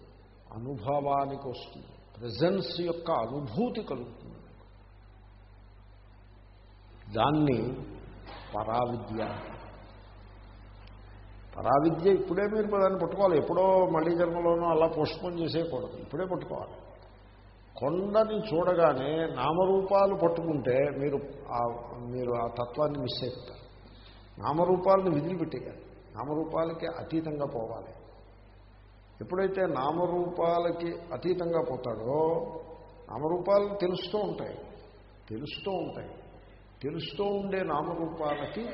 అనుభవానికి వస్తుంది. ప్రజెన్స్ యొక్క అనుభూతి కలుగుతుంది. దాన్ని పరావిద్య. పరావిద్య ఇప్పుడే మీరు దాన్ని పట్టుకోవాలి. ఎప్పుడో మళ్ళీ జన్మలోనో అలా పోస్ట్పోన్ చేసేయకూడదు. ఇప్పుడే పట్టుకోవాలి. కొండని చూడగానే నామరూపాలు పట్టుకుంటే మీరు ఆ- మీరు ఆ తత్వాన్ని మిస్ అయిపోతారు. నామరూపాలను విదిలిపెట్టేయాలి. నామరూపాలకి అతీతంగా పోవాలి. ఎప్పుడైతే నామరూపాలకి అతీతంగా పోతాడో నామరూపాలు తెలుస్తూ ఉంటాయి. తెలుస్తూ ఉంటాయి. తెలుస్తూ ఉండే నామరూపాలకి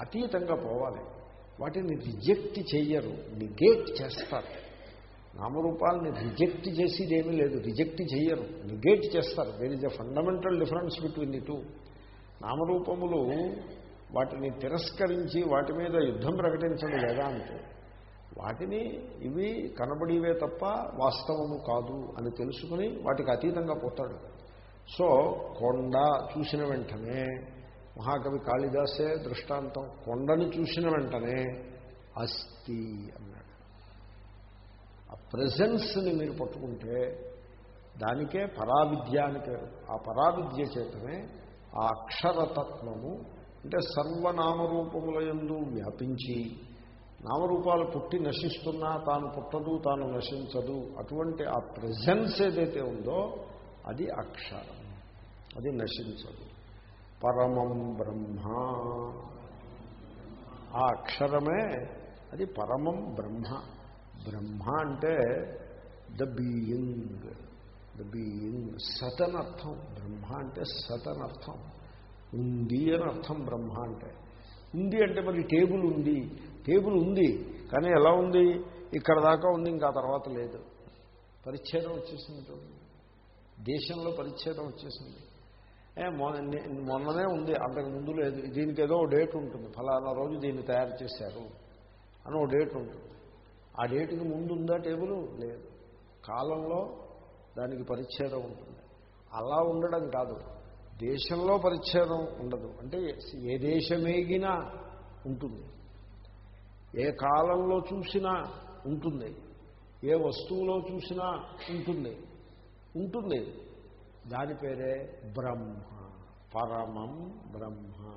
అతీతంగా పోవాలి. వాటిని రిజెక్ట్ చెయ్యరు నిగేట్ చేస్తారు. నామరూపాలని రిజెక్ట్ చేసేది ఏమీ లేదు రిజెక్ట్ చెయ్యరు నిగేట్ చేస్తారు. There is a fundamental difference between the two నామరూపములు వాటిని తిరస్కరించి వాటి మీద యుద్ధం ప్రకటించడం వేదాంతి. వాటిని ఇవి కనబడివే తప్ప వాస్తవము కాదు అని తెలుసుకుని వాటికి అతీతంగా పోతాడు. సో కొండ చూసిన వెంటనే మహాకవి కాళిదాసే దృష్టాంతం కొండని చూసిన వెంటనే అస్థి అన్నాడు. ఆ ప్రజెన్స్ని మీరు పట్టుకుంటే దానికే పరావిద్య అని పేరు. ఆ పరావిద్య చేతనే ఆ అక్షరతత్వము అంటే సర్వనామరూపముల ఎందు వ్యాపించి నామరూపాలు పుట్టి నశిస్తున్నా తాను పుట్టదు తాను నశించదు. అటువంటి ఆ ప్రజెన్స్ ఏదైతే ఉందో అది అక్షరం. అది నశించదు. పరమం బ్రహ్మ. ఆ అక్షరమే అది పరమం బ్రహ్మ. బ్రహ్మ అంటే ద బీయింగ్ ద బీయింగ్ సత్ అని అర్థం బ్రహ్మ అంటే సత్ అని అర్థం ఉంది అని అర్థం బ్రహ్మ అంటే. ఉంది అంటే మరి టేబుల్ ఉంది. టేబుల్ ఉంది కానీ ఎలా ఉంది? ఇక్కడ దాకా ఉంది ఇంకా తర్వాత లేదు. పరిచ్ఛేదం వచ్చేసింది దేశంలో పరిచ్ఛేదం వచ్చేసింది. మొన్న మొన్ననే ఉంది అంతకు ముందు లేదు. దీనికి ఏదో డేట్ ఉంటుంది. ఫలానా రోజు దీన్ని తయారు చేశారు అని ఓ డేట్ ఉంటుంది. ఆ డేట్కి ముందు ఉందా టేబుల్? లేదు. కాలంలో దానికి పరిచ్ఛేదం ఉంటుంది. అలా ఉండడం కాదు. దేశంలో పరిచ్ఛేదం ఉండదు. అంటే ఏ దేశమేగినా ఉంటుంది. ఏ కాలంలో చూసినా ఉంటుంది. ఏ వస్తువులో చూసినా ఉంటుంది. ఉంటుంది. దాని పేరే బ్రహ్మ. పరమం బ్రహ్మ.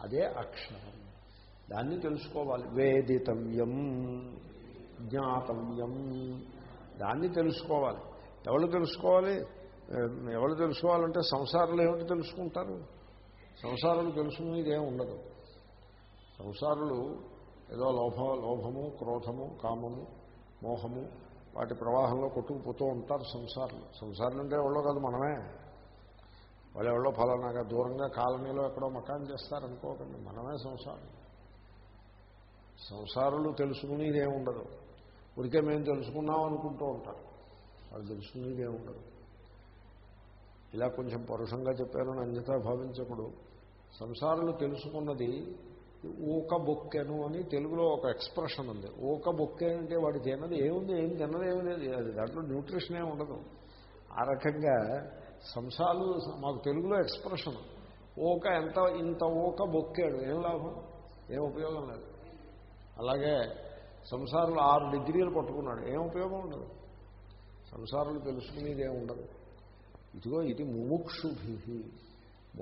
అదే అక్షరం. దాన్ని తెలుసుకోవాలి. వేదితవ్యం జ్ఞాతవ్యం. దాన్ని తెలుసుకోవాలి. ఎవరు తెలుసుకోవాలి? ఎవరు తెలుసుకోవాలంటే సంసారంలో ఏమిటి తెలుసుకుంటారు? సంసారాలు తెలుసుకునేది ఏమి ఉండదు. సంసారులు ఏదో లోభ లోభము క్రోధము కామము మోహము వాటి ప్రవాహంలో కొట్టుకుపోతూ ఉంటారు సంసారులు. సంసారం అంటే ఎవరో కాదు మనమే. వాళ్ళు ఎవరో ఫలానాగా దూరంగా కాలనీలో ఎక్కడో మకాన్ చేస్తారనుకోకండి మనమే సంసారం సంసారులు తెలుసుకునేది ఏముండదు ఉండదు. ఉడికే మేము తెలుసుకున్నాం అనుకుంటూ ఉంటారు. వాళ్ళు తెలుసుకునేది ఏముండదు ఉండదు. ఇలా కొంచెం పరుషంగా చెప్పారని అన్యతా భావించకూడదు సంసారులు తెలుసుకున్నది ఊక బొక్కెను అని తెలుగులో ఒక ఎక్స్ప్రెషన్ ఉంది. ఊక బొక్కే అంటే వాడు తినది ఏముంది ఏం తిన్నది ఏమి లేదు. అది దాంట్లో న్యూట్రిషన్ ఏమి ఉండదు. ఆ రకంగా సంసాలు మాకు తెలుగులో ఎక్స్ప్రెషన్. ఊక ఎంత ఇంత ఊక బొక్కాడు ఏం లాభం? ఏం ఉపయోగం లేదు. అలాగే సంసారంలో ఆరు డిగ్రీలు పట్టుకున్నాడు ఏం ఉపయోగం ఉండదు. సంసారాలు తెలుసుకునేది ఏమి ఉండదు. ఇదిగో ఇది ముముక్షుభి.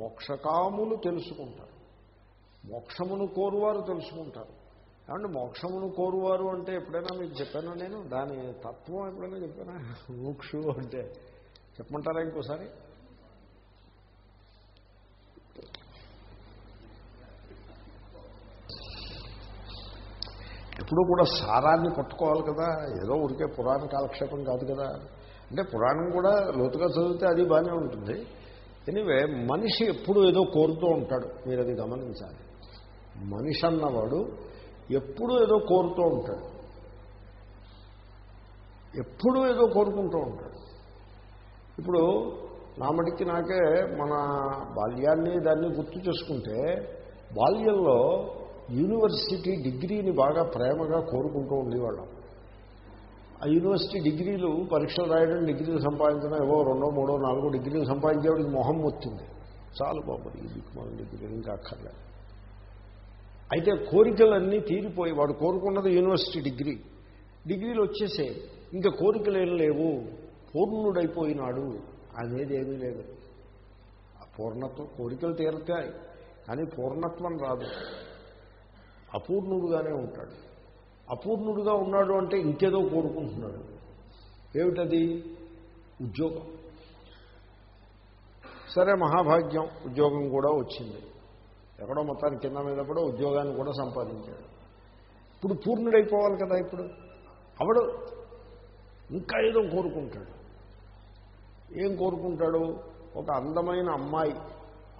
మోక్షకాములు తెలుసుకుంటారు. మోక్షమును కోరువారు తెలుసుకుంటారు. ఏమంటే మోక్షమును కోరువారు అంటే ఎప్పుడైనా మీకు చెప్పానా నేను? దాని తత్వం ఎప్పుడైనా చెప్పానా? మోక్షు అంటే చెప్పమంటారా ఇంకోసారి? ఎప్పుడూ కూడా సారాన్ని పట్టుకోవాలి కదా. ఏదో ఉడికే పురాణ కాలక్షేపం కాదు కదా. అంటే పురాణం కూడా లోతుగా చదివితే అది బాగానే ఉంటుంది. ఎనివే మనిషి ఎప్పుడు ఏదో కోరుతూ ఉంటాడు. మీరు అది గమనించాలి. మనిషి అన్నవాడు ఎప్పుడూ ఏదో కోరుతూ ఉంటాడు. ఎప్పుడూ ఏదో కోరుకుంటూ ఉంటాడు. ఇప్పుడు నా మటుకి నాకే మన బాల్యాన్ని దాన్ని గుర్తు చేసుకుంటే బాల్యంలో యూనివర్సిటీ డిగ్రీని బాగా ప్రేమగా కోరుకుంటూ ఉండేవాళ్ళం. ఆ యూనివర్సిటీ డిగ్రీలు పరీక్షలు రాయడం డిగ్రీలు సంపాదించడం ఏవో రెండో మూడో నాలుగో డిగ్రీలు సంపాదించేవాడికి మొహం వచ్చింది. చాలు బాబు ఈ దిక్కుమాల ఇంకా అక్కర్లేదు. అయితే కోరికలన్నీ తీరిపోయి వాడు కోరుకున్నది యూనివర్సిటీ డిగ్రీ. డిగ్రీలు వచ్చేసే ఇంకా కోరికలు ఏం లేవు. పూర్ణుడైపోయినాడు. అనేది ఏమీ లేదు. ఆ పూర్ణత్వం కోరికలు తీరుతాయి. కానీ పూర్ణత్వం రాదు. అపూర్ణుడుగానే ఉంటాడు. అపూర్ణుడుగా ఉన్నాడు అంటే ఇంకేదో కోరుకుంటున్నాడు. ఏమిటది? ఉద్యోగం. సరే మహాభాగ్యం. ఉద్యోగం కూడా వచ్చింది. ఎక్కడో మొత్తానికి కింద మీద కూడా ఉద్యోగాన్ని కూడా సంపాదించాడు. ఇప్పుడు పూర్ణుడైపోవాలి కదా ఇప్పుడు? అవడు ఇంకా ఏదో కోరుకుంటాడు. ఏం కోరుకుంటాడు? ఒక అందమైన అమ్మాయి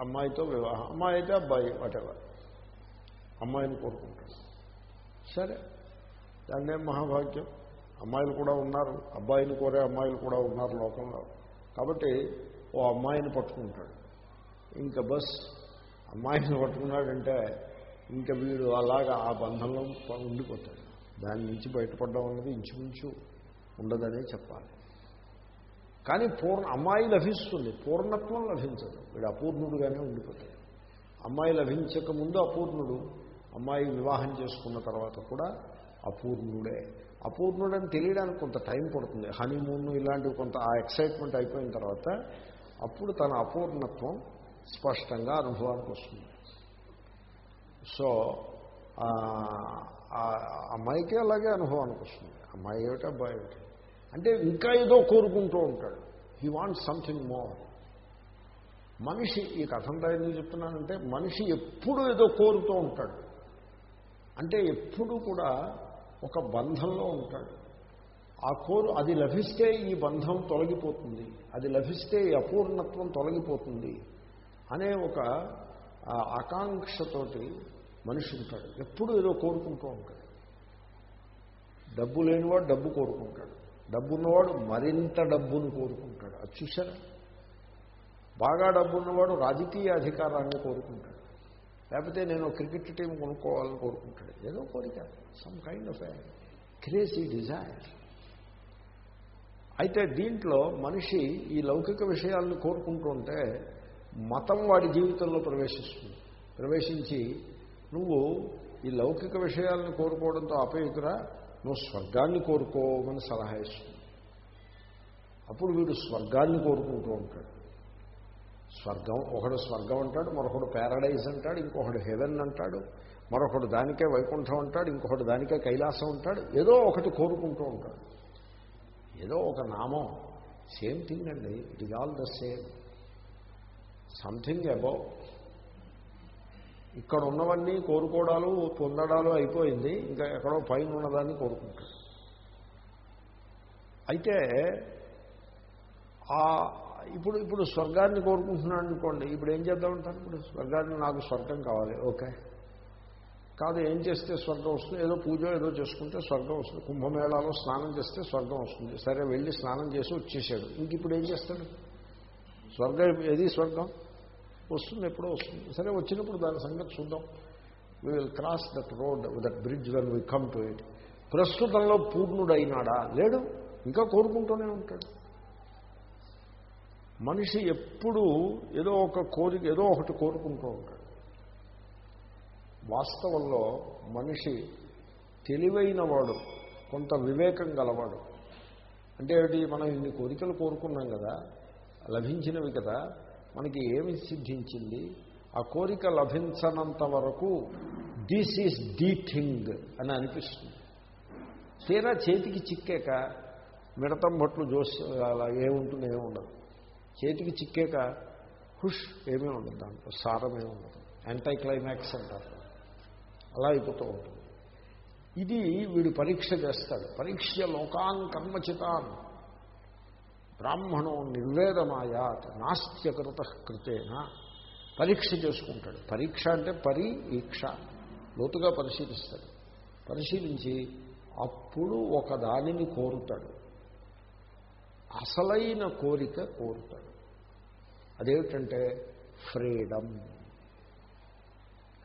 అమ్మాయితో వివాహం. అమ్మాయి అయితే అబ్బాయి వాటెవర్ అమ్మాయిని కోరుకుంటాడు. సరే. దాన్నేం మహాభాగ్యం. అమ్మాయిలు కూడా ఉన్నారు. అబ్బాయిని కోరే అమ్మాయిలు కూడా ఉన్నారు లోకంలో. కాబట్టి ఓ అమ్మాయిని పట్టుకుంటాడు. ఇంకా బస్ అమ్మాయిని పట్టుకున్నాడంటే ఇంకా వీడు అలాగా ఆ బంధంలో ఉండిపోతాడు. దాని నుంచి బయటపడడం అన్నది ఇంచుమించు ఉండదనే చెప్పాలి. కానీ పూర్ణ అమ్మాయి లభిస్తుంది పూర్ణత్వం లభించదు. వీడు అపూర్ణుడుగానే ఉండిపోతాడు. అమ్మాయి లభించక ముందు అపూర్ణుడు అమ్మాయి వివాహం చేసుకున్న తర్వాత కూడా అపూర్ణుడే. అపూర్ణుడని తెలియడానికి కొంత టైం పడుతుంది. హనీమూన్ ఇలాంటివి కొంత ఆ ఎక్సైట్మెంట్ అయిపోయిన తర్వాత అప్పుడు తన అపూర్ణత్వం స్పష్టంగా అనుభవానికి వస్తుంది. సో అమ్మాయికి అలాగే అనుభవానికి వస్తుంది. అమ్మాయి ఏమిటి? అబ్బాయి ఏమిటి? అంటే ఇంకా ఏదో కోరుకుంటూ ఉంటాడు. హీ వాంట్ సంథింగ్ మోర్ మనిషి ఈ కథంతా ఎందుకు చెప్తున్నానంటే మనిషి ఎప్పుడు ఏదో కోరుతూ ఉంటాడు. అంటే ఎప్పుడు కూడా ఒక బంధంలో ఉంటాడు. ఆ కోరు అది లభిస్తే ఈ బంధం తొలగిపోతుంది. అది లభిస్తే ఈ అపూర్ణత్వం తొలగిపోతుంది. అనే ఒక ఆకాంక్షతోటి మనిషి ఉంటాడు. ఎప్పుడు ఏదో కోరుకుంటూ ఉంటాడు. డబ్బు లేనివాడు డబ్బు కోరుకుంటాడు. డబ్బు ఉన్నవాడు మరింత డబ్బును కోరుకుంటాడు. అది చూసారా బాగా డబ్బు ఉన్నవాడు రాజకీయ అధికారాన్ని కోరుకుంటాడు. లేకపోతే నేను క్రికెట్ టీం కొనుక్కోవాలని కోరుకుంటాడు. ఏదో కోరిక. Some kind of crazy desire అయితే దీంట్లో మనిషి ఈ లౌకిక విషయాలను కోరుకుంటూ ఉంటే మతం వాడి జీవితంలో ప్రవేశిస్తుంది. ప్రవేశించి నువ్వు ఈ లౌకిక విషయాలను కోరుకోవడంతో ఆపేయుకురా నువ్వు స్వర్గాన్ని కోరుకోమని సలహా ఇస్తుంది. అప్పుడు వీడు స్వర్గాన్ని కోరుకుంటూ ఉంటాడు. స్వర్గం ఒకడు స్వర్గం అంటాడు మరొకడు ప్యారడైజ్ అంటాడు ఇంకొకడు హెవెన్ అంటాడు మరొకడు దానికే వైకుంఠం అంటాడు ఇంకొకటి దానికే కైలాసం అంటాడు ఏదో ఒకటి కోరుకుంటూ ఉంటాడు. ఏదో ఒక నామం. సేమ్ థింగ్ అండి it is all the same. Something above. ఇక్కడ ఉన్నవన్నీ కోరుకోవడాలు పొందడాలు అయిపోయింది. ఇంకా ఎక్కడో పైన ఉన్నదాన్ని కోరుకుంటాడు అయితే ఆ ఇప్పుడు ఇప్పుడు స్వర్గాన్ని కోరుకుంటున్నాను అనుకోండి. ఇప్పుడు ఏం చేద్దామంటారు? ఇప్పుడు స్వర్గాన్ని నాకు స్వర్గం కావాలి. ఓకే. కాదు ఏం చేస్తే స్వర్గం వస్తుంది? ఏదో పూజ ఏదో చేసుకుంటే స్వర్గం వస్తుంది. కుంభమేళాలో స్నానం చేస్తే స్వర్గం వస్తుంది. సరే వెళ్ళి స్నానం చేసి వచ్చేసాడు. ఇంక ఇప్పుడు ఏం చేస్తాడు? స్వర్గం ఏది స్వర్గం? వస్తుంది ఎప్పుడో వస్తుంది. సరే వచ్చినప్పుడు దాని సంగతి చూద్దాం. We will cross that road that bridge when we come to it ప్రస్తుతంలో పూర్ణుడైనాడా? లేడు. ఇంకా కోరుకుంటూనే ఉంటాడు. మనిషి ఎప్పుడూ ఏదో ఒక కోరిక ఏదో ఒకటి కోరుకుంటూ ఉంటాడు. వాస్తవంలో మనిషి తెలివైన వాడు కొంత వివేకం గలవాడు. అంటే మనం ఇన్ని కోరికలు కోరుకున్నాం కదా లభించినవి కదా మనకి ఏమి సిద్ధించింది? ఆ కోరిక లభించనంత వరకు దిస్ ఈజ్ ది థింగ్ అని అనిపిస్తుంది. తీరా చేతికి చిక్కాక మిడతం భట్లు జోసి అలా ఏముంటుంది ఏముండదు చేతికి చిక్కాక హుష్ ఏమీ ఉండదు దాంట్లో సారమే ఉండదు. యాంటై క్లైమాక్స్ అంటారు. అలా అయిపోతూ ఉంటుంది. ఇది వీడు పరీక్ష చేస్తాడు. పరీక్ష లోకాన్ కర్మచితాన్. బ్రాహ్మణో నిర్వేదమాయాత్ నాస్త్యకృత కృతేన పరీక్ష చేసుకుంటాడు. పరీక్ష అంటే పరీక్ష లోతుగా పరిశీలిస్తాడు. పరిశీలించి అప్పుడు ఒక దానిని కోరుతాడు. అసలైన కోరిక కోరుతాడు. అదేమిటంటే ఫ్రీడమ్.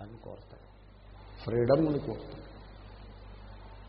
అని కోరుతాడు. ఫ్రీడమ్ని కోరుతాడు.